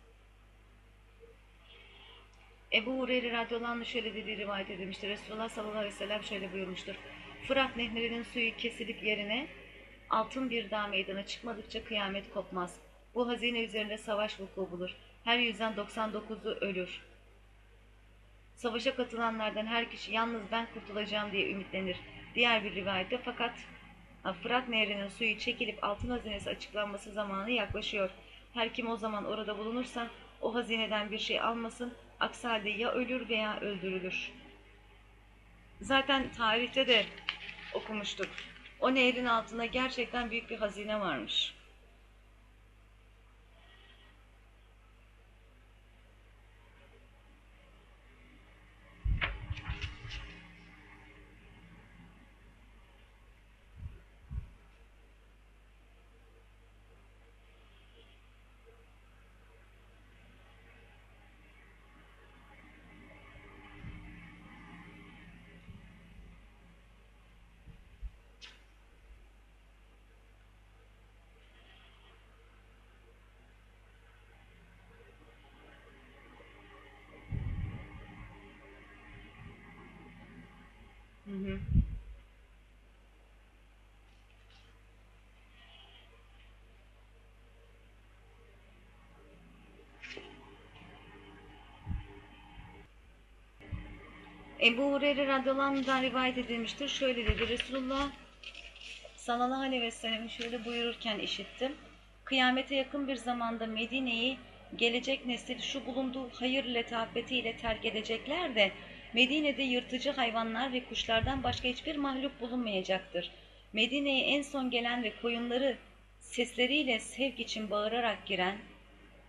Ebu Hureyre anh şöyle dediği rivayet edilmiştir. Resulullah sallallahu aleyhi ve sellem şöyle buyurmuştur. Fırat nehrinin suyu kesilip yerine altın bir dağ meydana çıkmadıkça kıyamet kopmaz. Bu hazine üzerinde savaş vuku bulur. Her yüzden 99'u ölür. Savaşa katılanlardan her kişi yalnız ben kurtulacağım diye ümitlenir. Diğer bir rivayette fakat Fırat Nehri'nin suyu çekilip altın hazinesi açıklanması zamanı yaklaşıyor. Her kim o zaman orada bulunursa o hazineden bir şey almasın, aksi ya ölür veya öldürülür. Zaten tarihte de okumuştuk. O nehrin altında gerçekten büyük bir hazine varmış. Hı hı. Ebu Hureyre radıyallahu rivayet edilmiştir. Şöyle dedi Resulullah sallallahu aleyhi ve sellem şöyle buyururken işittim. Kıyamete yakın bir zamanda Medine'yi gelecek nesil şu bulunduğu hayır letafetiyle terk edecekler de Medine'de yırtıcı hayvanlar ve kuşlardan başka hiçbir mahluk bulunmayacaktır. Medine'ye en son gelen ve koyunları sesleriyle sevk için bağırarak giren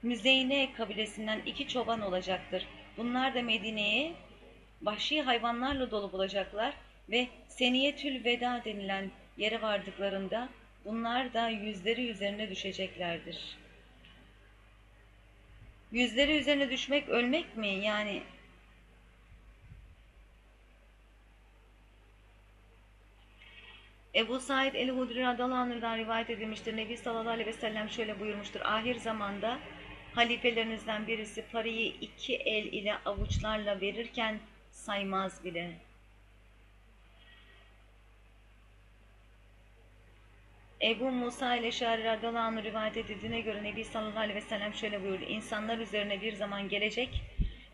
Müzeyne kabilesinden iki çoban olacaktır. Bunlar da Medine'ye vahşi hayvanlarla dolu bulacaklar ve Seniyetül Veda denilen yere vardıklarında bunlar da yüzleri üzerine düşeceklerdir. Yüzleri üzerine düşmek ölmek mi? Yani Ebu Said el-Hudri radıyallahu rivayet edilmiştir. Nebi sallallahu aleyhi ve sellem şöyle buyurmuştur. Ahir zamanda halifelerinizden birisi parayı iki el ile avuçlarla verirken saymaz bile. Ebu Musa ile Şari radıyallahu rivayet edildiğine göre Nebi sallallahu aleyhi ve sellem şöyle buyurdu. İnsanlar üzerine bir zaman gelecek,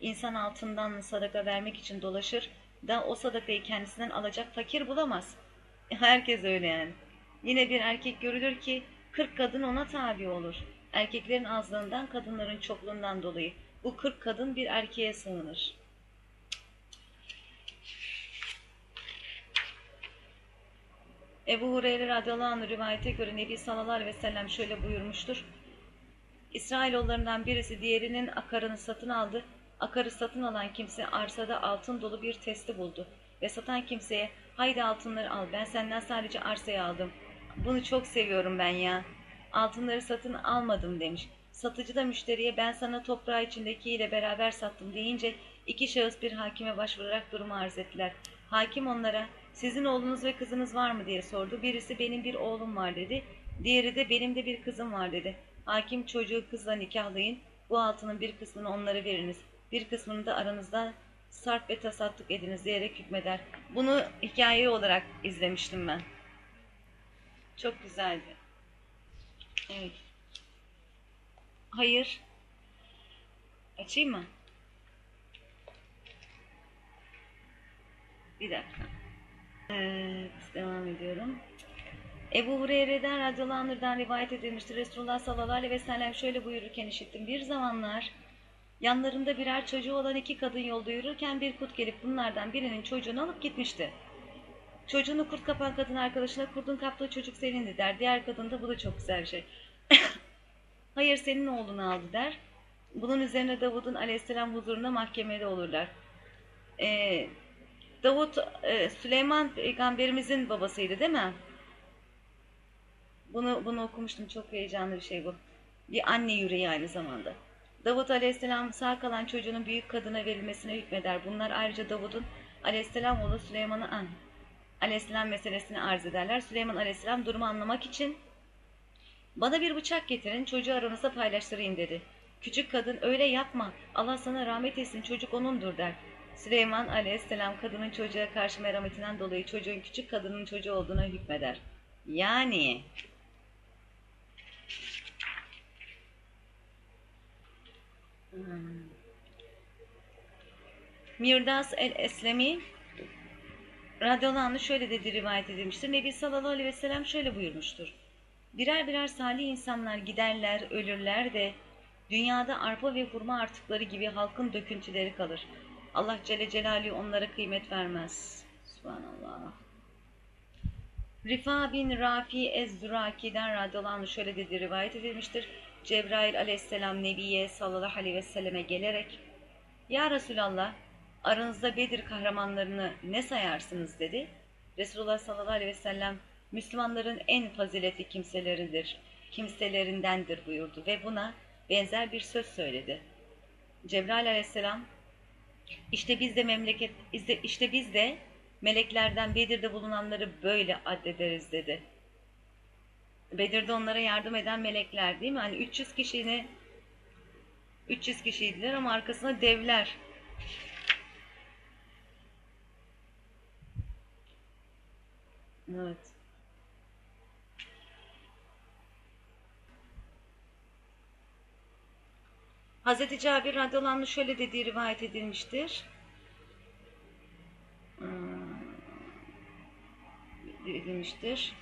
insan altından sadaka vermek için dolaşır da o sadakayı kendisinden alacak fakir bulamaz. Herkes öyle yani. Yine bir erkek görülür ki 40 kadın ona tabi olur. Erkeklerin azlığından, kadınların çokluğundan dolayı. Bu 40 kadın bir erkeğe sığınır. Ebu Hureyre radıyallahu anh rivayete göre Nebi sallallahu aleyhi ve sellem şöyle buyurmuştur. İsrailoğullarından birisi diğerinin akarını satın aldı. Akarı satın alan kimse arsada altın dolu bir testi buldu. Ve satan kimseye haydi altınları al ben senden sadece arsayı aldım. Bunu çok seviyorum ben ya. Altınları satın almadım demiş. Satıcı da müşteriye ben sana toprağı içindekiyle beraber sattım deyince iki şahıs bir hakime başvurarak durumu arz ettiler. Hakim onlara sizin oğlunuz ve kızınız var mı diye sordu. Birisi benim bir oğlum var dedi. Diğeri de benim de bir kızım var dedi. Hakim çocuğu kızla nikahlayın. Bu altının bir kısmını onlara veriniz. Bir kısmını da aranızda sarf ve tasadduk ediniz diyerek hükmeder. Bunu hikaye olarak izlemiştim ben. Çok güzeldi. Evet. Hayır. Açayım mı? Bir dakika. Evet, devam ediyorum. Ebu Hureyre'den radıyallahu rivayet edilmiştir. Resulullah sallallahu aleyhi ve sellem şöyle buyururken işittim. Bir zamanlar yanlarında birer çocuğu olan iki kadın yolda yürürken bir kurt gelip bunlardan birinin çocuğunu alıp gitmişti. Çocuğunu kurt kapan kadın arkadaşına kurdun kaptığı çocuk senindi der. Diğer kadın da bu da çok güzel bir şey. Hayır senin oğlunu aldı der. Bunun üzerine Davud'un aleyhisselam huzurunda mahkemede olurlar. Ee, Davut e, Süleyman peygamberimizin babasıydı değil mi? Bunu bunu okumuştum. Çok heyecanlı bir şey bu. Bir anne yüreği aynı zamanda. Davut Aleyhisselam sağ kalan çocuğunun büyük kadına verilmesine hükmeder. Bunlar ayrıca Davud'un aleyhisselam oğlu Süleyman'a an aleyhisselam meselesini arz ederler. Süleyman aleyhisselam durumu anlamak için bana bir bıçak getirin çocuğu aranızda paylaştırayım dedi. Küçük kadın öyle yapma Allah sana rahmet etsin çocuk onundur der. Süleyman aleyhisselam kadının çocuğa karşı merhametinden dolayı çocuğun küçük kadının çocuğu olduğuna hükmeder. Yani Mirdas el-Eslemi anh şöyle dedi rivayet edilmiştir. Nebi sallallahu aleyhi ve sellem şöyle buyurmuştur. Birer birer salih insanlar giderler, ölürler de dünyada arpa ve hurma artıkları gibi halkın döküntüleri kalır. Allah Celle Celaluhu onlara kıymet vermez. Subhanallah. Rifa bin Rafi Ez-Zuraki'den radıyallahu anh şöyle dedi rivayet edilmiştir. Cebrail aleyhisselam Nebiye sallallahu aleyhi ve selleme gelerek Ya Resulallah aranızda Bedir kahramanlarını ne sayarsınız dedi. Resulullah sallallahu aleyhi ve sellem Müslümanların en faziletli kimseleridir, kimselerindendir buyurdu ve buna benzer bir söz söyledi. Cebrail aleyhisselam işte biz de memleket işte biz de meleklerden Bedir'de bulunanları böyle addederiz dedi. Bedir'de onlara yardım eden melekler değil mi? Hani 300 kişini 300 kişiydiler ama arkasında devler. Evet. Hazreti Cabir radıyallahu şöyle dediği rivayet edilmiştir. Hmm. edilmiştir.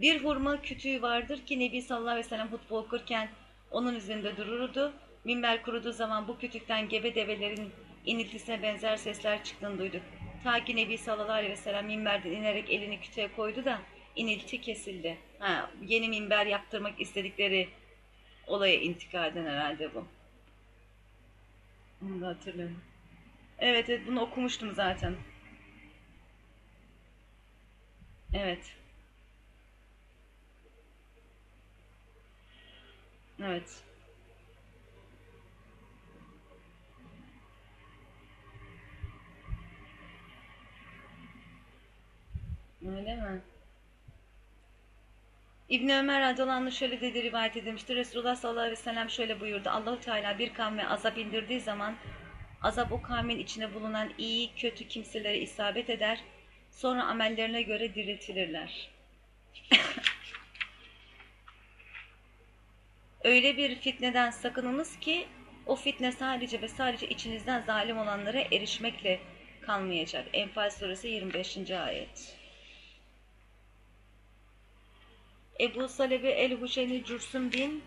Bir hurma kütüğü vardır ki Nebi sallallahu aleyhi ve sellem hutbe okurken onun üzerinde dururdu. Minber kuruduğu zaman bu kütükten gebe develerin iniltisine benzer sesler çıktığını duyduk. Ta ki Nebi sallallahu aleyhi ve sellem minberden inerek elini kütüğe koydu da inilti kesildi. Ha, yeni minber yaptırmak istedikleri olaya intikaden herhalde bu. Onu da hatırlıyorum. Evet, evet bunu okumuştum zaten. Evet. Evet. Öyle mi? İbn Ömer radıyallahu şöyle dedi rivayet edilmiştir. Resulullah sallallahu aleyhi ve sellem şöyle buyurdu. Allahu Teala bir kavme azap indirdiği zaman azap o kavmin içine bulunan iyi, kötü kimselere isabet eder. Sonra amellerine göre diriltilirler. Öyle bir fitneden sakınınız ki o fitne sadece ve sadece içinizden zalim olanlara erişmekle kalmayacak. Enfal suresi 25. ayet. Ebu Salebe el-Huşeyni Cursum bin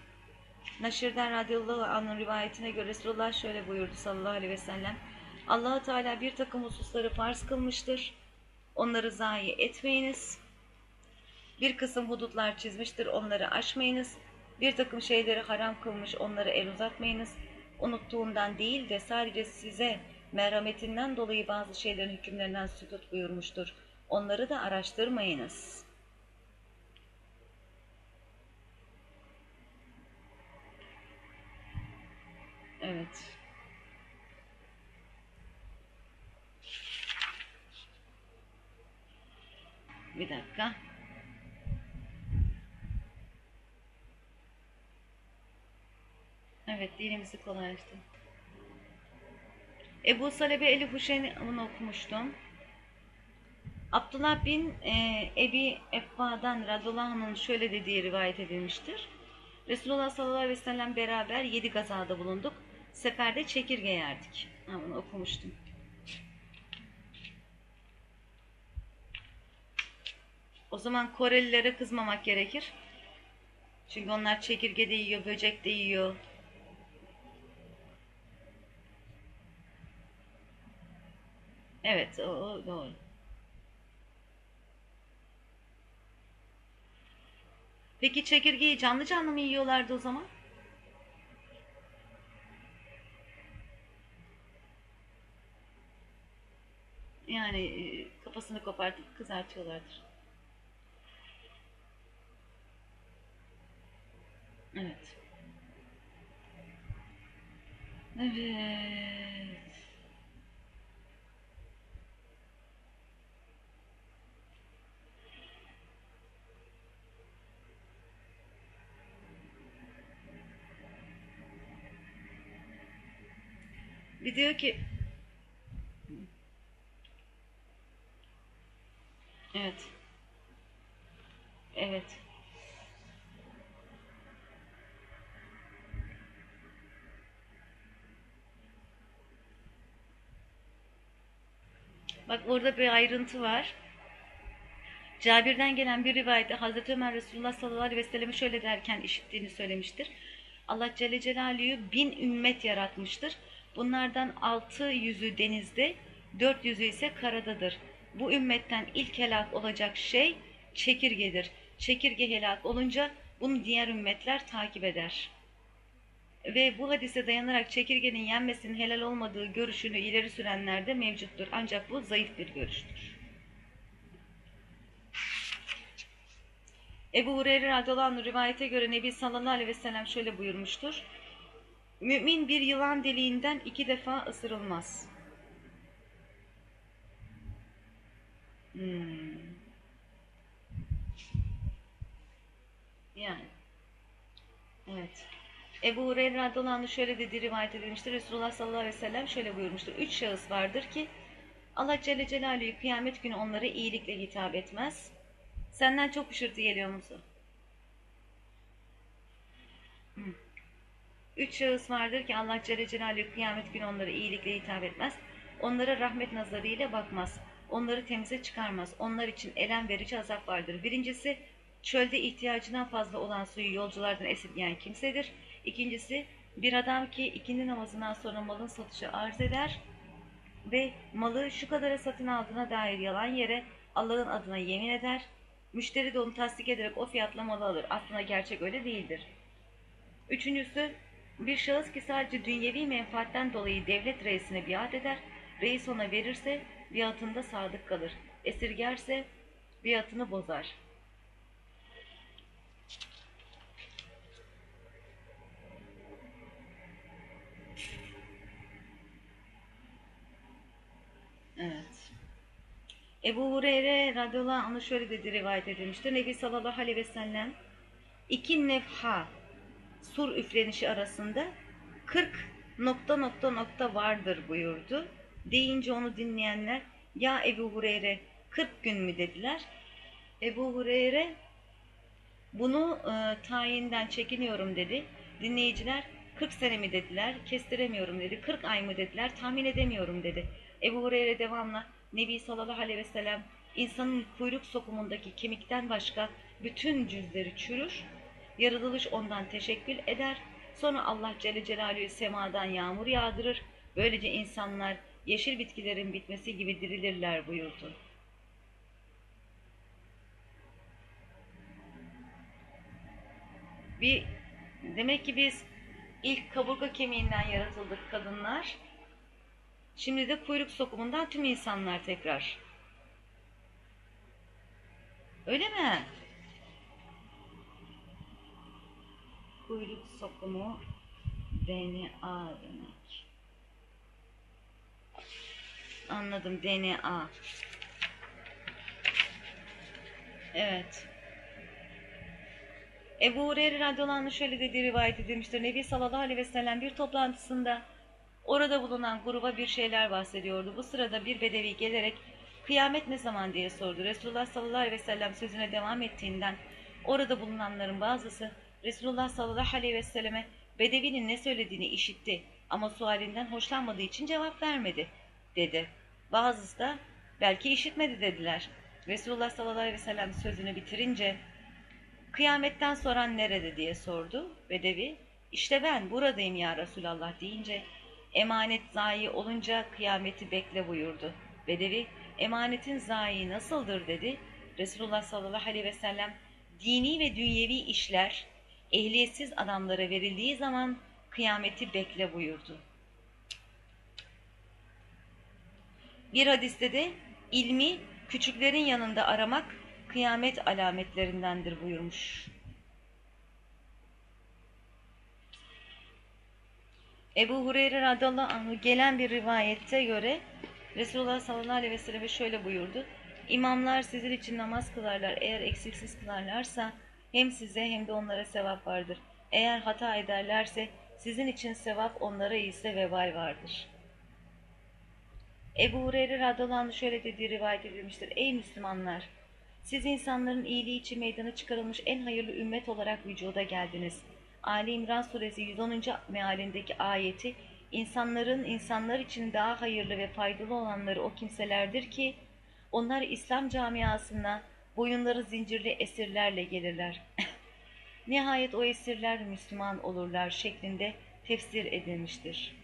Naşir'den radıyallahu anh'ın rivayetine göre Resulullah şöyle buyurdu sallallahu aleyhi ve sellem. allah Teala bir takım hususları farz kılmıştır. Onları zayi etmeyiniz. Bir kısım hudutlar çizmiştir. Onları aşmayınız. Bir takım şeyleri haram kılmış. Onları el uzatmayınız. Unuttuğundan değil de sadece size merhametinden dolayı bazı şeylerin hükümlerinden sükut buyurmuştur. Onları da araştırmayınız.'' Evet. Bir dakika. Evet, dilimizi kolaylaştı. Ebu Salebe Eli Huşeyni okumuştum. Abdullah bin e, Ebi Effa'dan radıyallahu şöyle dediği rivayet edilmiştir. Resulullah sallallahu aleyhi ve sellem beraber yedi gazada bulunduk. Seferde çekirge yerdik. Ha, bunu okumuştum. O zaman Korelilere kızmamak gerekir. Çünkü onlar çekirge de yiyor, böcek de yiyor. Evet, o, o doğru. Peki çekirgeyi canlı canlı mı yiyorlardı o zaman? Yani e, kafasını kopartıp kızartıyorlardır. Evet. Evet. Bir diyor ki Evet. Evet. Bak orada bir ayrıntı var. Cabir'den gelen bir rivayette Hazreti Ömer Resulullah sallallahu aleyhi ve sellem'i şöyle derken işittiğini söylemiştir. Allah Celle Celaluhu bin ümmet yaratmıştır. Bunlardan altı yüzü denizde, dört yüzü ise karadadır. Bu ümmetten ilk helak olacak şey çekirgedir. Çekirge helak olunca bunu diğer ümmetler takip eder. Ve bu hadise dayanarak çekirgenin yenmesinin helal olmadığı görüşünü ileri sürenler de mevcuttur. Ancak bu zayıf bir görüştür. Ebu Hureyre radıyallahu rivayete göre Nebi sallallahu aleyhi ve sellem şöyle buyurmuştur. Mümin bir yılan deliğinden iki defa ısırılmaz. Hmm. Yani. Evet. Ebu Hureyre radıyallahu şöyle dediği rivayet edilmiştir. Resulullah sallallahu aleyhi ve sellem şöyle buyurmuştur. Üç şahıs vardır ki Allah Celle Celaluhu kıyamet günü onlara iyilikle hitap etmez. Senden çok ışırtı geliyor musun? Üç şahıs vardır ki Allah Celle Celaluhu kıyamet günü onlara iyilikle hitap etmez. Onlara rahmet nazarıyla bakmaz. Onları temize çıkarmaz. Onlar için elem verici azap vardır. Birincisi çölde ihtiyacından fazla olan suyu yolculardan esirgeyen kimsedir. İkincisi bir adam ki ikindi namazından sonra malın satışı arz eder ve malı şu kadara satın aldığına dair yalan yere Allah'ın adına yemin eder. Müşteri de onu tasdik ederek o fiyatla malı alır. Aslında gerçek öyle değildir. Üçüncüsü bir şahıs ki sadece dünyevi menfaatten dolayı devlet reisine biat eder. Reis ona verirse biatında sadık kalır. Esirgerse biatını bozar. Evet. Ebu Hureyre radıyallahu anh şöyle dedi rivayet edilmiştir. Nebi sallallahu aleyhi ve sellem iki nefha sur üflenişi arasında 40 nokta nokta nokta vardır buyurdu. Deyince onu dinleyenler ya Ebu Hureyre 40 gün mü dediler. Ebu Hureyre bunu e, tayinden çekiniyorum dedi. Dinleyiciler 40 sene mi dediler, kestiremiyorum dedi. 40 ay mı dediler, tahmin edemiyorum dedi. Ebu Hureyre devamlı Nebi sallallahu aleyhi ve sellem insanın kuyruk sokumundaki kemikten başka bütün cüzleri çürür, yaratılış ondan teşekkül eder, sonra Allah Celle Celaluhu semadan yağmur yağdırır, böylece insanlar yeşil bitkilerin bitmesi gibi dirilirler buyurdu. Bir, demek ki biz ilk kaburga kemiğinden yaratıldık kadınlar, Şimdi de kuyruk sokumundan tüm insanlar tekrar. Öyle mi? Kuyruk sokumu DNA demek. Anladım DNA. Evet. Ebu Hureyre radıyallahu şöyle dediği rivayet edilmiştir. Nebi sallallahu aleyhi ve sellem bir toplantısında Orada bulunan gruba bir şeyler bahsediyordu. Bu sırada bir bedevi gelerek kıyamet ne zaman diye sordu. Resulullah sallallahu aleyhi ve sellem sözüne devam ettiğinden orada bulunanların bazısı Resulullah sallallahu aleyhi ve selleme bedevinin ne söylediğini işitti ama sualinden hoşlanmadığı için cevap vermedi dedi. Bazısı da belki işitmedi dediler. Resulullah sallallahu aleyhi ve sellem sözünü bitirince kıyametten soran nerede diye sordu. Bedevi işte ben buradayım ya Resulallah deyince Emanet zayi olunca kıyameti bekle buyurdu. Bedevi emanetin zayi nasıldır dedi. Resulullah sallallahu aleyhi ve sellem dini ve dünyevi işler ehliyetsiz adamlara verildiği zaman kıyameti bekle buyurdu. Bir hadiste de ilmi küçüklerin yanında aramak kıyamet alametlerindendir buyurmuş. Ebu Hureyre radıyallahu anh'ı gelen bir rivayette göre Resulullah sallallahu aleyhi ve sellem şöyle buyurdu. İmamlar sizin için namaz kılarlar. Eğer eksiksiz kılarlarsa hem size hem de onlara sevap vardır. Eğer hata ederlerse sizin için sevap onlara ise vebal vardır. Ebu Hureyre radıyallahu şöyle dediği rivayet edilmiştir. Ey Müslümanlar! Siz insanların iyiliği için meydana çıkarılmış en hayırlı ümmet olarak vücuda geldiniz. Ali İmran suresi 110. mealindeki ayeti insanların insanlar için daha hayırlı ve faydalı olanları o kimselerdir ki onlar İslam camiasına boyunları zincirli esirlerle gelirler. Nihayet o esirler Müslüman olurlar şeklinde tefsir edilmiştir.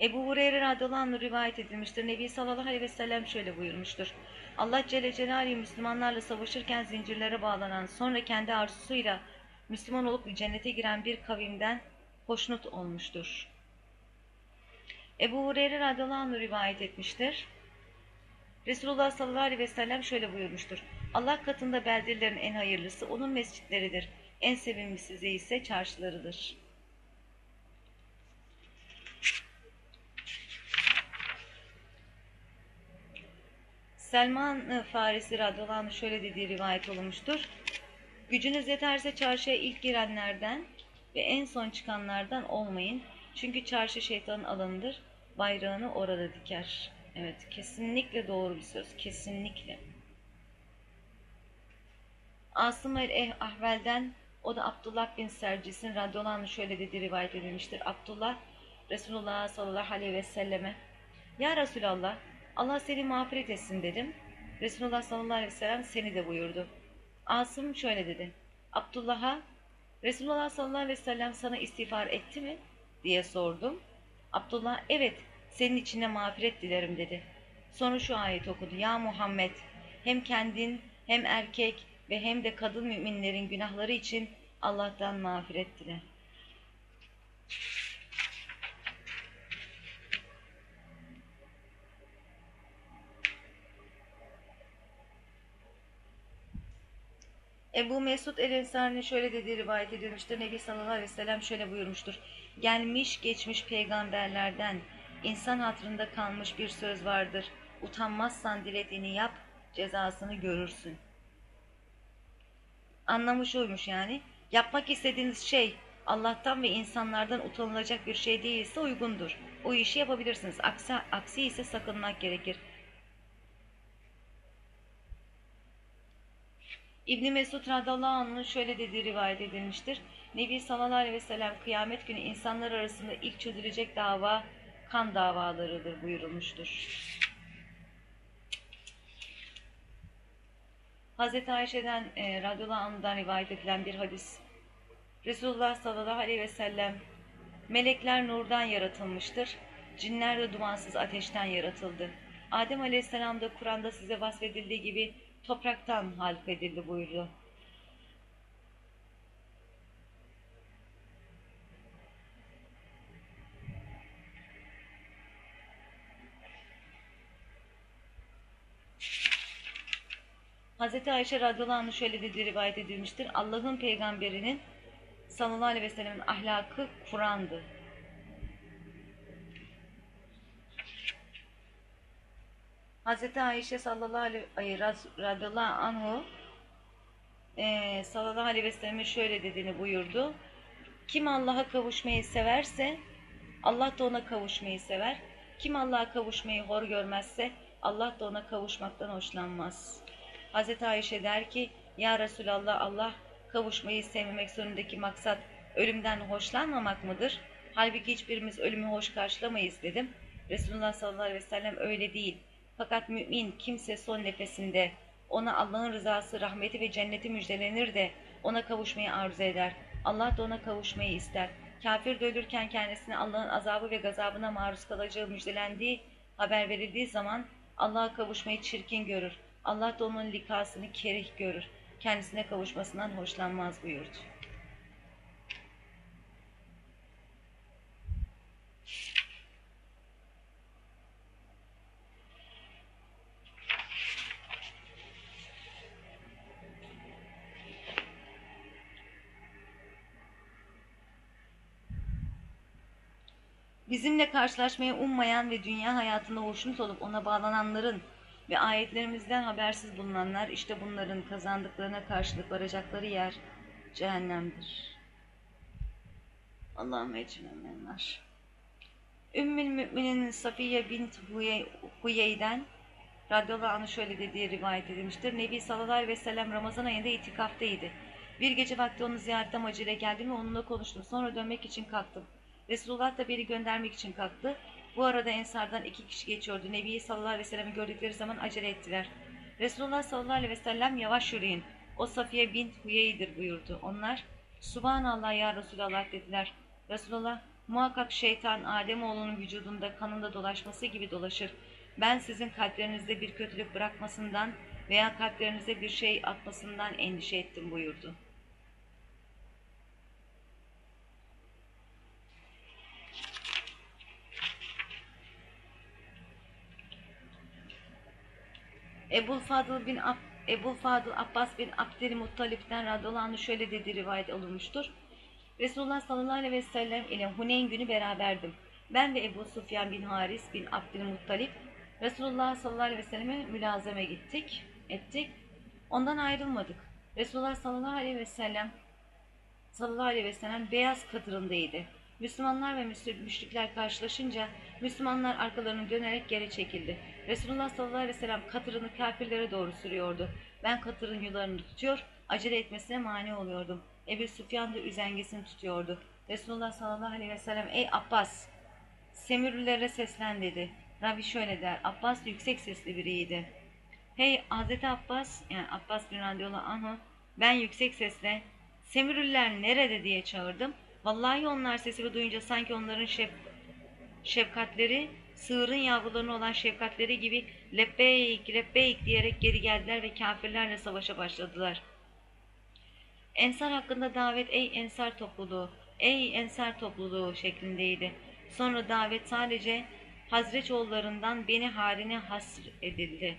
Ebu Hureyre radıyallahu anh rivayet edilmiştir. Nebi sallallahu aleyhi ve sellem şöyle buyurmuştur. Allah Celle Celaluhu Müslümanlarla savaşırken zincirlere bağlanan sonra kendi arzusuyla Müslüman olup cennete giren bir kavimden hoşnut olmuştur. Ebu Hureyre radıyallahu anh rivayet etmiştir. Resulullah sallallahu aleyhi ve sellem şöyle buyurmuştur. Allah katında beldelerin en hayırlısı onun mescitleridir. En sevimlisi ise çarşılarıdır. Selman Farisi radıyallahu anh şöyle dediği rivayet olunmuştur. Gücünüz yeterse çarşıya ilk girenlerden ve en son çıkanlardan olmayın. Çünkü çarşı şeytanın alanıdır. Bayrağını orada diker. Evet, kesinlikle doğru bir söz. Kesinlikle. Asım el Ahvel'den o da Abdullah bin Sercis'in radyolanı şöyle dediği rivayet edilmiştir. Abdullah Resulullah sallallahu aleyhi ve selleme Ya Resulallah Allah seni mağfiret etsin dedim. Resulullah sallallahu aleyhi ve sellem seni de buyurdu. Asım şöyle dedi. Abdullah'a Resulullah sallallahu aleyhi ve sellem sana istiğfar etti mi? diye sordum. Abdullah evet senin içine mağfiret dilerim dedi. Sonra şu ayet okudu. Ya Muhammed hem kendin hem erkek ve hem de kadın müminlerin günahları için Allah'tan mağfiret dile. Ebu Mesud el-Ensari'nin şöyle dediği rivayet edilmiştir. Nebi sallallahu aleyhi ve sellem şöyle buyurmuştur. Gelmiş geçmiş peygamberlerden insan hatırında kalmış bir söz vardır. Utanmazsan dilediğini yap, cezasını görürsün. Anlamış oymuş yani. Yapmak istediğiniz şey Allah'tan ve insanlardan utanılacak bir şey değilse uygundur. O işi yapabilirsiniz. Aksi, aksi ise sakınmak gerekir. İbni Mesud radallahu anh'ın şöyle dediği rivayet edilmiştir. Nebi sallallahu aleyhi ve sellem kıyamet günü insanlar arasında ilk çözülecek dava kan davalarıdır buyurulmuştur. Hz. Ayşe'den e, radıyallahu anh'dan rivayet edilen bir hadis. Resulullah sallallahu aleyhi ve sellem melekler nurdan yaratılmıştır. Cinler de dumansız ateşten yaratıldı. Adem aleyhisselam da Kur'an'da size vasfedildiği gibi topraktan halk edildi buyurdu. Hz. Ayşe radıyallahu anh şöyle dediği rivayet edilmiştir. Allah'ın peygamberinin sallallahu aleyhi ve sellemin ahlakı Kur'an'dı. Hz. Ayşe sallallahu aleyhi radıyallahu anhu e, sallallahu aleyhi ve sellem'in şöyle dediğini buyurdu. Kim Allah'a kavuşmayı severse Allah da ona kavuşmayı sever. Kim Allah'a kavuşmayı hor görmezse Allah da ona kavuşmaktan hoşlanmaz. Hz. Ayşe der ki Ya Resulallah Allah kavuşmayı sevmemek zorundaki maksat ölümden hoşlanmamak mıdır? Halbuki hiçbirimiz ölümü hoş karşılamayız dedim. Resulullah sallallahu aleyhi ve sellem öyle değil. Fakat mümin kimse son nefesinde ona Allah'ın rızası, rahmeti ve cenneti müjdelenir de ona kavuşmayı arzu eder. Allah da ona kavuşmayı ister. Kafir de kendisine Allah'ın azabı ve gazabına maruz kalacağı müjdelendiği haber verildiği zaman Allah'a kavuşmayı çirkin görür. Allah da onun likasını kerih görür. Kendisine kavuşmasından hoşlanmaz buyurdu. Bizimle karşılaşmayı ummayan ve dünya hayatında hoşnut olup ona bağlananların ve ayetlerimizden habersiz bulunanlar işte bunların kazandıklarına karşılık varacakları yer cehennemdir. Allah'ım ecrenenler. Ümmül Müminin Safiye bint Huyey'den radıyallahu anh şöyle dediği rivayet edilmiştir. Nebi sallallahu aleyhi ve sellem Ramazan ayında itikaftaydı. Bir gece vakti onu ziyarete amacıyla geldim ve onunla konuştum. Sonra dönmek için kalktım. Resulullah da beni göndermek için kalktı. Bu arada Ensardan iki kişi geçiyordu. Nebi sallallahu aleyhi ve sellem'i gördükleri zaman acele ettiler. Resulullah sallallahu aleyhi ve sellem yavaş yürüyün. O Safiye bint Huyey'dir buyurdu. Onlar Subhanallah ya Resulallah dediler. Resulullah muhakkak şeytan Ademoğlunun vücudunda kanında dolaşması gibi dolaşır. Ben sizin kalplerinizde bir kötülük bırakmasından veya kalplerinize bir şey atmasından endişe ettim buyurdu. Ebul Fadıl bin Ab Ebul Fadıl Abbas bin Abdülmuttalip'ten radıyallahu şöyle dedi rivayet olunmuştur. Resulullah sallallahu aleyhi ve sellem ile Huneyn günü beraberdim. Ben ve Ebu Sufyan bin Haris bin Abdülmuttalip Resulullah sallallahu aleyhi ve selleme mülazeme gittik, ettik. Ondan ayrılmadık. Resulullah sallallahu aleyhi ve sellem sallallahu aleyhi ve sellem beyaz kadırındaydı. Müslümanlar ve müşrikler karşılaşınca Müslümanlar arkalarını dönerek geri çekildi. Resulullah sallallahu aleyhi ve sellem katırını kafirlere doğru sürüyordu. Ben katırın yularını tutuyor, acele etmesine mani oluyordum. Ebu Süfyan da üzengisini tutuyordu. Resulullah sallallahu aleyhi ve sellem ey Abbas Semürlülere seslen dedi. Rabbi şöyle der. Abbas yüksek sesli biriydi. Hey Hazreti Abbas yani Abbas bin radıyallahu anh'ı ben yüksek sesle Semürlüler nerede diye çağırdım. Vallahi onlar sesimi duyunca sanki onların şef, şefkatleri sığırın yavrularına olan şefkatleri gibi lebbeyk lebbeyk diyerek geri geldiler ve kafirlerle savaşa başladılar. Ensar hakkında davet ey ensar topluluğu, ey ensar topluluğu şeklindeydi. Sonra davet sadece Hazreçoğullarından beni haline hasr edildi.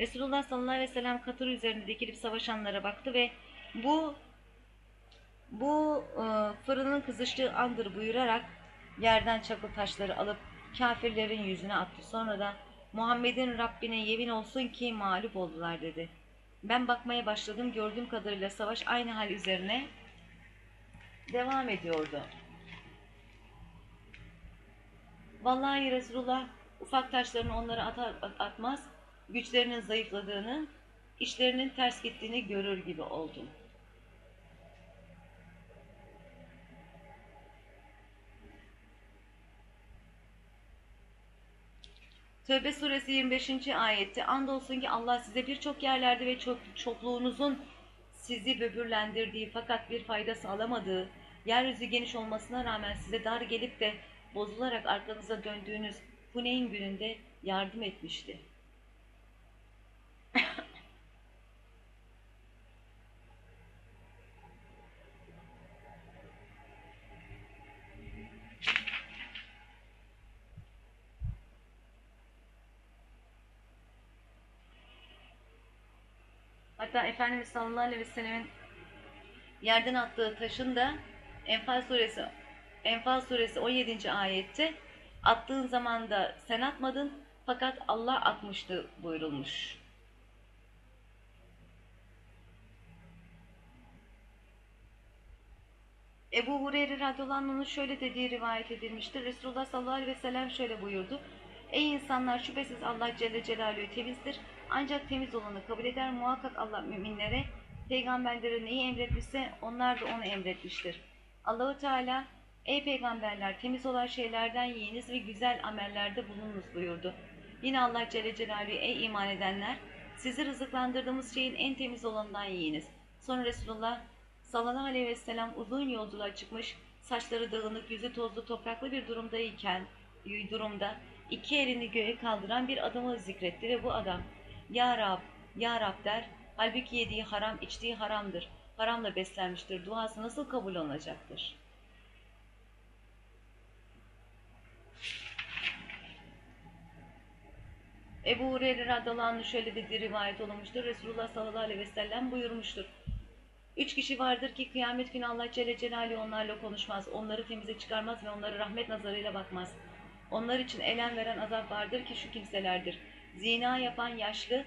Resulullah sallallahu aleyhi ve sellem katır üzerinde dikilip savaşanlara baktı ve bu bu e, fırının kızıştığı andır buyurarak yerden çakıl taşları alıp kafirlerin yüzüne attı. Sonra da Muhammed'in Rabbine yemin olsun ki mağlup oldular dedi. Ben bakmaya başladım. Gördüğüm kadarıyla savaş aynı hal üzerine devam ediyordu. Vallahi Resulullah ufak taşlarını onlara atar, atmaz, güçlerinin zayıfladığını, işlerinin ters gittiğini görür gibi oldum. Tövbe suresi 25. ayette andolsun ki Allah size birçok yerlerde ve çok, çokluğunuzun sizi böbürlendirdiği fakat bir fayda sağlamadığı, yeryüzü geniş olmasına rağmen size dar gelip de bozularak arkanıza döndüğünüz Huneyn gününde yardım etmişti. Hatta Efendimiz sallallahu aleyhi ve sellemin yerden attığı taşın da Enfal suresi Enfal suresi 17. ayette attığın zaman da sen atmadın fakat Allah atmıştı buyurulmuş. Ebu Hureyre radıyallahu şöyle dediği rivayet edilmiştir. Resulullah sallallahu aleyhi ve sellem şöyle buyurdu. Ey insanlar şüphesiz Allah Celle Celaluhu temizdir. Ancak temiz olanı kabul eder. Muhakkak Allah müminlere, peygamberlere neyi emretmişse onlar da onu emretmiştir. Allahu Teala Ey peygamberler temiz olan şeylerden yiyiniz ve güzel amellerde bulununuz buyurdu. Yine Allah Celle Celaluhu ey iman edenler sizi rızıklandırdığımız şeyin en temiz olanından yiyiniz. Sonra Resulullah sallallahu aleyhi ve sellem uzun yolculuğa çıkmış, saçları dağınık, yüzü tozlu, topraklı bir durumdayken, durumda iki elini göğe kaldıran bir adamı zikretti ve bu adam Ya Rab, Ya Rab der, halbuki yediği haram, içtiği haramdır, haramla beslenmiştir, duası nasıl kabul olacaktır?'' Ebu Hureyre radıyallahu şöyle dediği rivayet olunmuştur. Resulullah sallallahu aleyhi ve sellem buyurmuştur. Üç kişi vardır ki kıyamet günü Allah Celle Celaluhu onlarla konuşmaz. Onları temize çıkarmaz ve onları rahmet nazarıyla bakmaz. Onlar için elem veren azap vardır ki şu kimselerdir. Zina yapan yaşlı,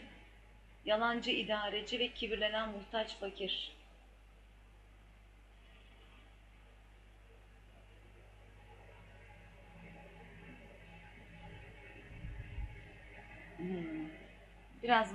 yalancı idareci ve kibirlenen muhtaç fakir. Hmm. Biraz